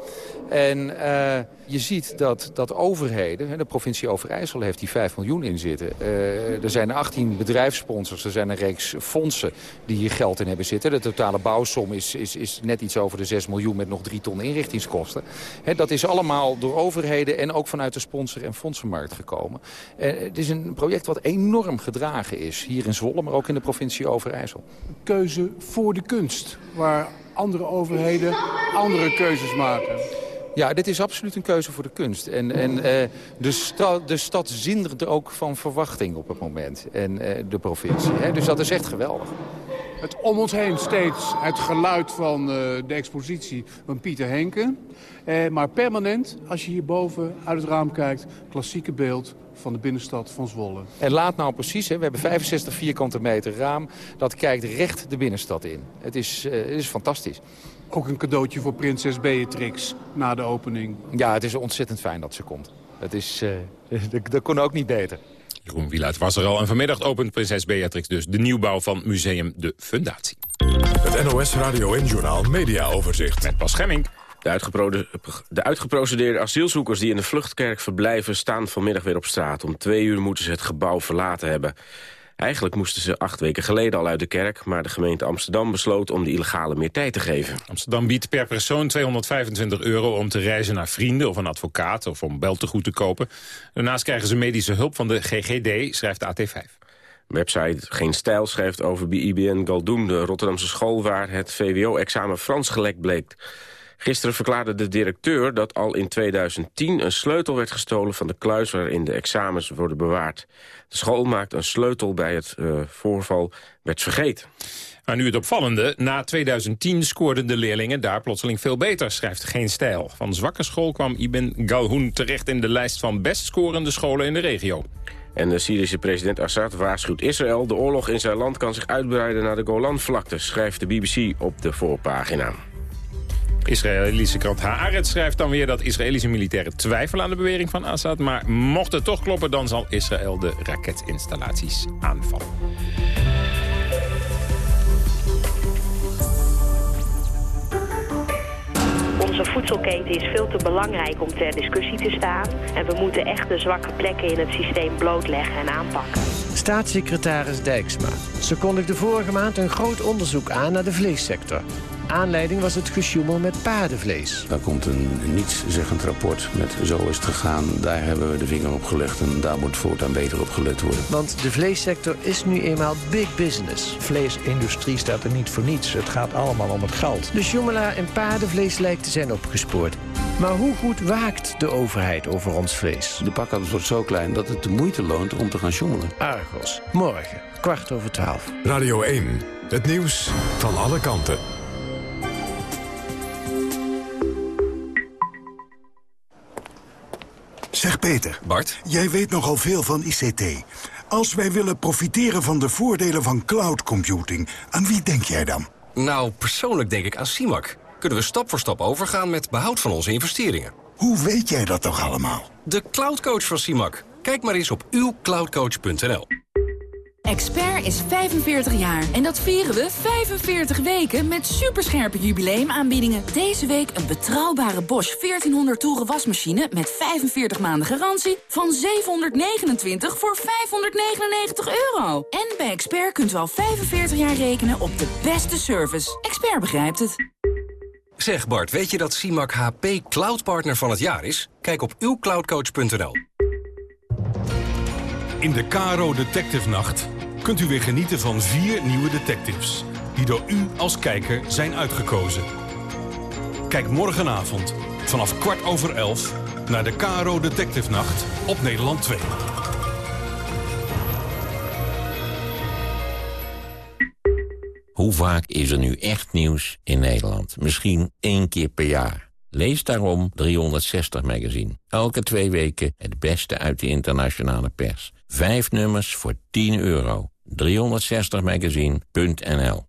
En uh, je ziet dat, dat overheden, de provincie Overijssel heeft die 5 miljoen in zitten. Uh, er zijn 18 bedrijfssponsors, er zijn een reeks fondsen die hier geld in hebben zitten. De totale bouwsom is, is, is net iets over de 6 miljoen met nog 3 ton inrichtingskosten. He, dat is allemaal door overheden en ook vanuit de sponsor- en fondsenmarkt gekomen. Uh, het is een project wat enorm gedragen is, hier in Zwolle, maar ook in de provincie Overijssel. Keuze voor de kunst, waar andere overheden andere keuzes maken. Ja, dit is absoluut een keuze voor de kunst. En, en uh, de, sta, de stad zindert er ook van verwachting op het moment. En uh, de provincie. Hè? Dus dat is echt geweldig. Het om ons heen steeds het geluid van uh, de expositie van Pieter Henke. maar permanent, als je hierboven uit het raam kijkt... klassieke beeld van de binnenstad van Zwolle. En laat nou precies, hè, we hebben 65 vierkante meter raam... dat kijkt recht de binnenstad in. Het is, het is fantastisch. Ook een cadeautje voor prinses Beatrix na de opening. Ja, het is ontzettend fijn dat ze komt. Het is, uh, dat kon ook niet beter. Jeroen Wieluid was er al en vanmiddag opent prinses Beatrix dus de nieuwbouw van Museum de Fundatie. Het NOS Radio en Journaal Media Overzicht. Met Bas Schemming. De, de uitgeprocedeerde asielzoekers die in de vluchtkerk verblijven... staan vanmiddag weer op straat. Om twee uur moeten ze het gebouw verlaten hebben. Eigenlijk moesten ze acht weken geleden al uit de kerk... maar de gemeente Amsterdam besloot om de illegale meer tijd te geven. Amsterdam biedt per persoon 225 euro om te reizen naar vrienden... of een advocaat of om beltegoed te kopen. Daarnaast krijgen ze medische hulp van de GGD, schrijft de AT5. Website Geen Stijl schrijft over IBN Galdoen, de Rotterdamse school... waar het VWO-examen Frans gelekt bleek. Gisteren verklaarde de directeur dat al in 2010 een sleutel werd gestolen van de kluis waarin de examens worden bewaard. De school maakt een sleutel bij het uh, voorval, werd vergeten. Maar nu het opvallende, na 2010 scoorden de leerlingen daar plotseling veel beter, schrijft Geen Stijl. Van zwakke school kwam Ibn Galhoen terecht in de lijst van best scorende scholen in de regio. En de Syrische president Assad waarschuwt Israël... de oorlog in zijn land kan zich uitbreiden naar de Golanvlakte... schrijft de BBC op de voorpagina. Israëlische krant Haaretz schrijft dan weer dat Israëlische militairen twijfelen aan de bewering van Assad. Maar mocht het toch kloppen, dan zal Israël de raketinstallaties aanvallen. Onze voedselketen is veel te belangrijk om ter discussie te staan. En we moeten echt de zwakke plekken in het systeem blootleggen en aanpakken. Staatssecretaris Dijksma. Ze kondigde vorige maand een groot onderzoek aan naar de vleessector. Aanleiding was het gesjoemel met paardenvlees. Daar komt een nietszeggend rapport met zo is het gegaan. Daar hebben we de vinger op gelegd en daar moet voortaan beter op gelet worden. Want de vleessector is nu eenmaal big business. Vleesindustrie staat er niet voor niets. Het gaat allemaal om het geld. De joemelaar en paardenvlees lijkt te zijn opgespoord. Maar hoe goed waakt de overheid over ons vlees? De pakkans wordt zo klein dat het de moeite loont om te gaan joemelen. Argos, morgen, kwart over twaalf. Radio 1, het nieuws van alle kanten. Peter. Bart. Jij weet nogal veel van ICT. Als wij willen profiteren van de voordelen van cloud computing, aan wie denk jij dan? Nou, persoonlijk denk ik aan CIMAC. Kunnen we stap voor stap overgaan met behoud van onze investeringen. Hoe weet jij dat toch allemaal? De cloudcoach van CIMAC. Kijk maar eens op uwcloudcoach.nl. Expert is 45 jaar en dat vieren we 45 weken met superscherpe jubileumaanbiedingen. Deze week een betrouwbare Bosch 1400 toeren wasmachine met 45 maanden garantie van 729 voor 599 euro. En bij Expert kunt u al 45 jaar rekenen op de beste service. Expert begrijpt het. Zeg Bart, weet je dat CIMAC HP Cloud Partner van het jaar is? Kijk op uwcloudcoach.nl. In de Caro Detective Nacht kunt u weer genieten van vier nieuwe detectives... die door u als kijker zijn uitgekozen. Kijk morgenavond vanaf kwart over elf naar de Caro Detective Nacht op Nederland 2. Hoe vaak is er nu echt nieuws in Nederland? Misschien één keer per jaar. Lees daarom 360 Magazine. Elke twee weken het beste uit de internationale pers. Vijf nummers voor 10 euro. 360magazine.nl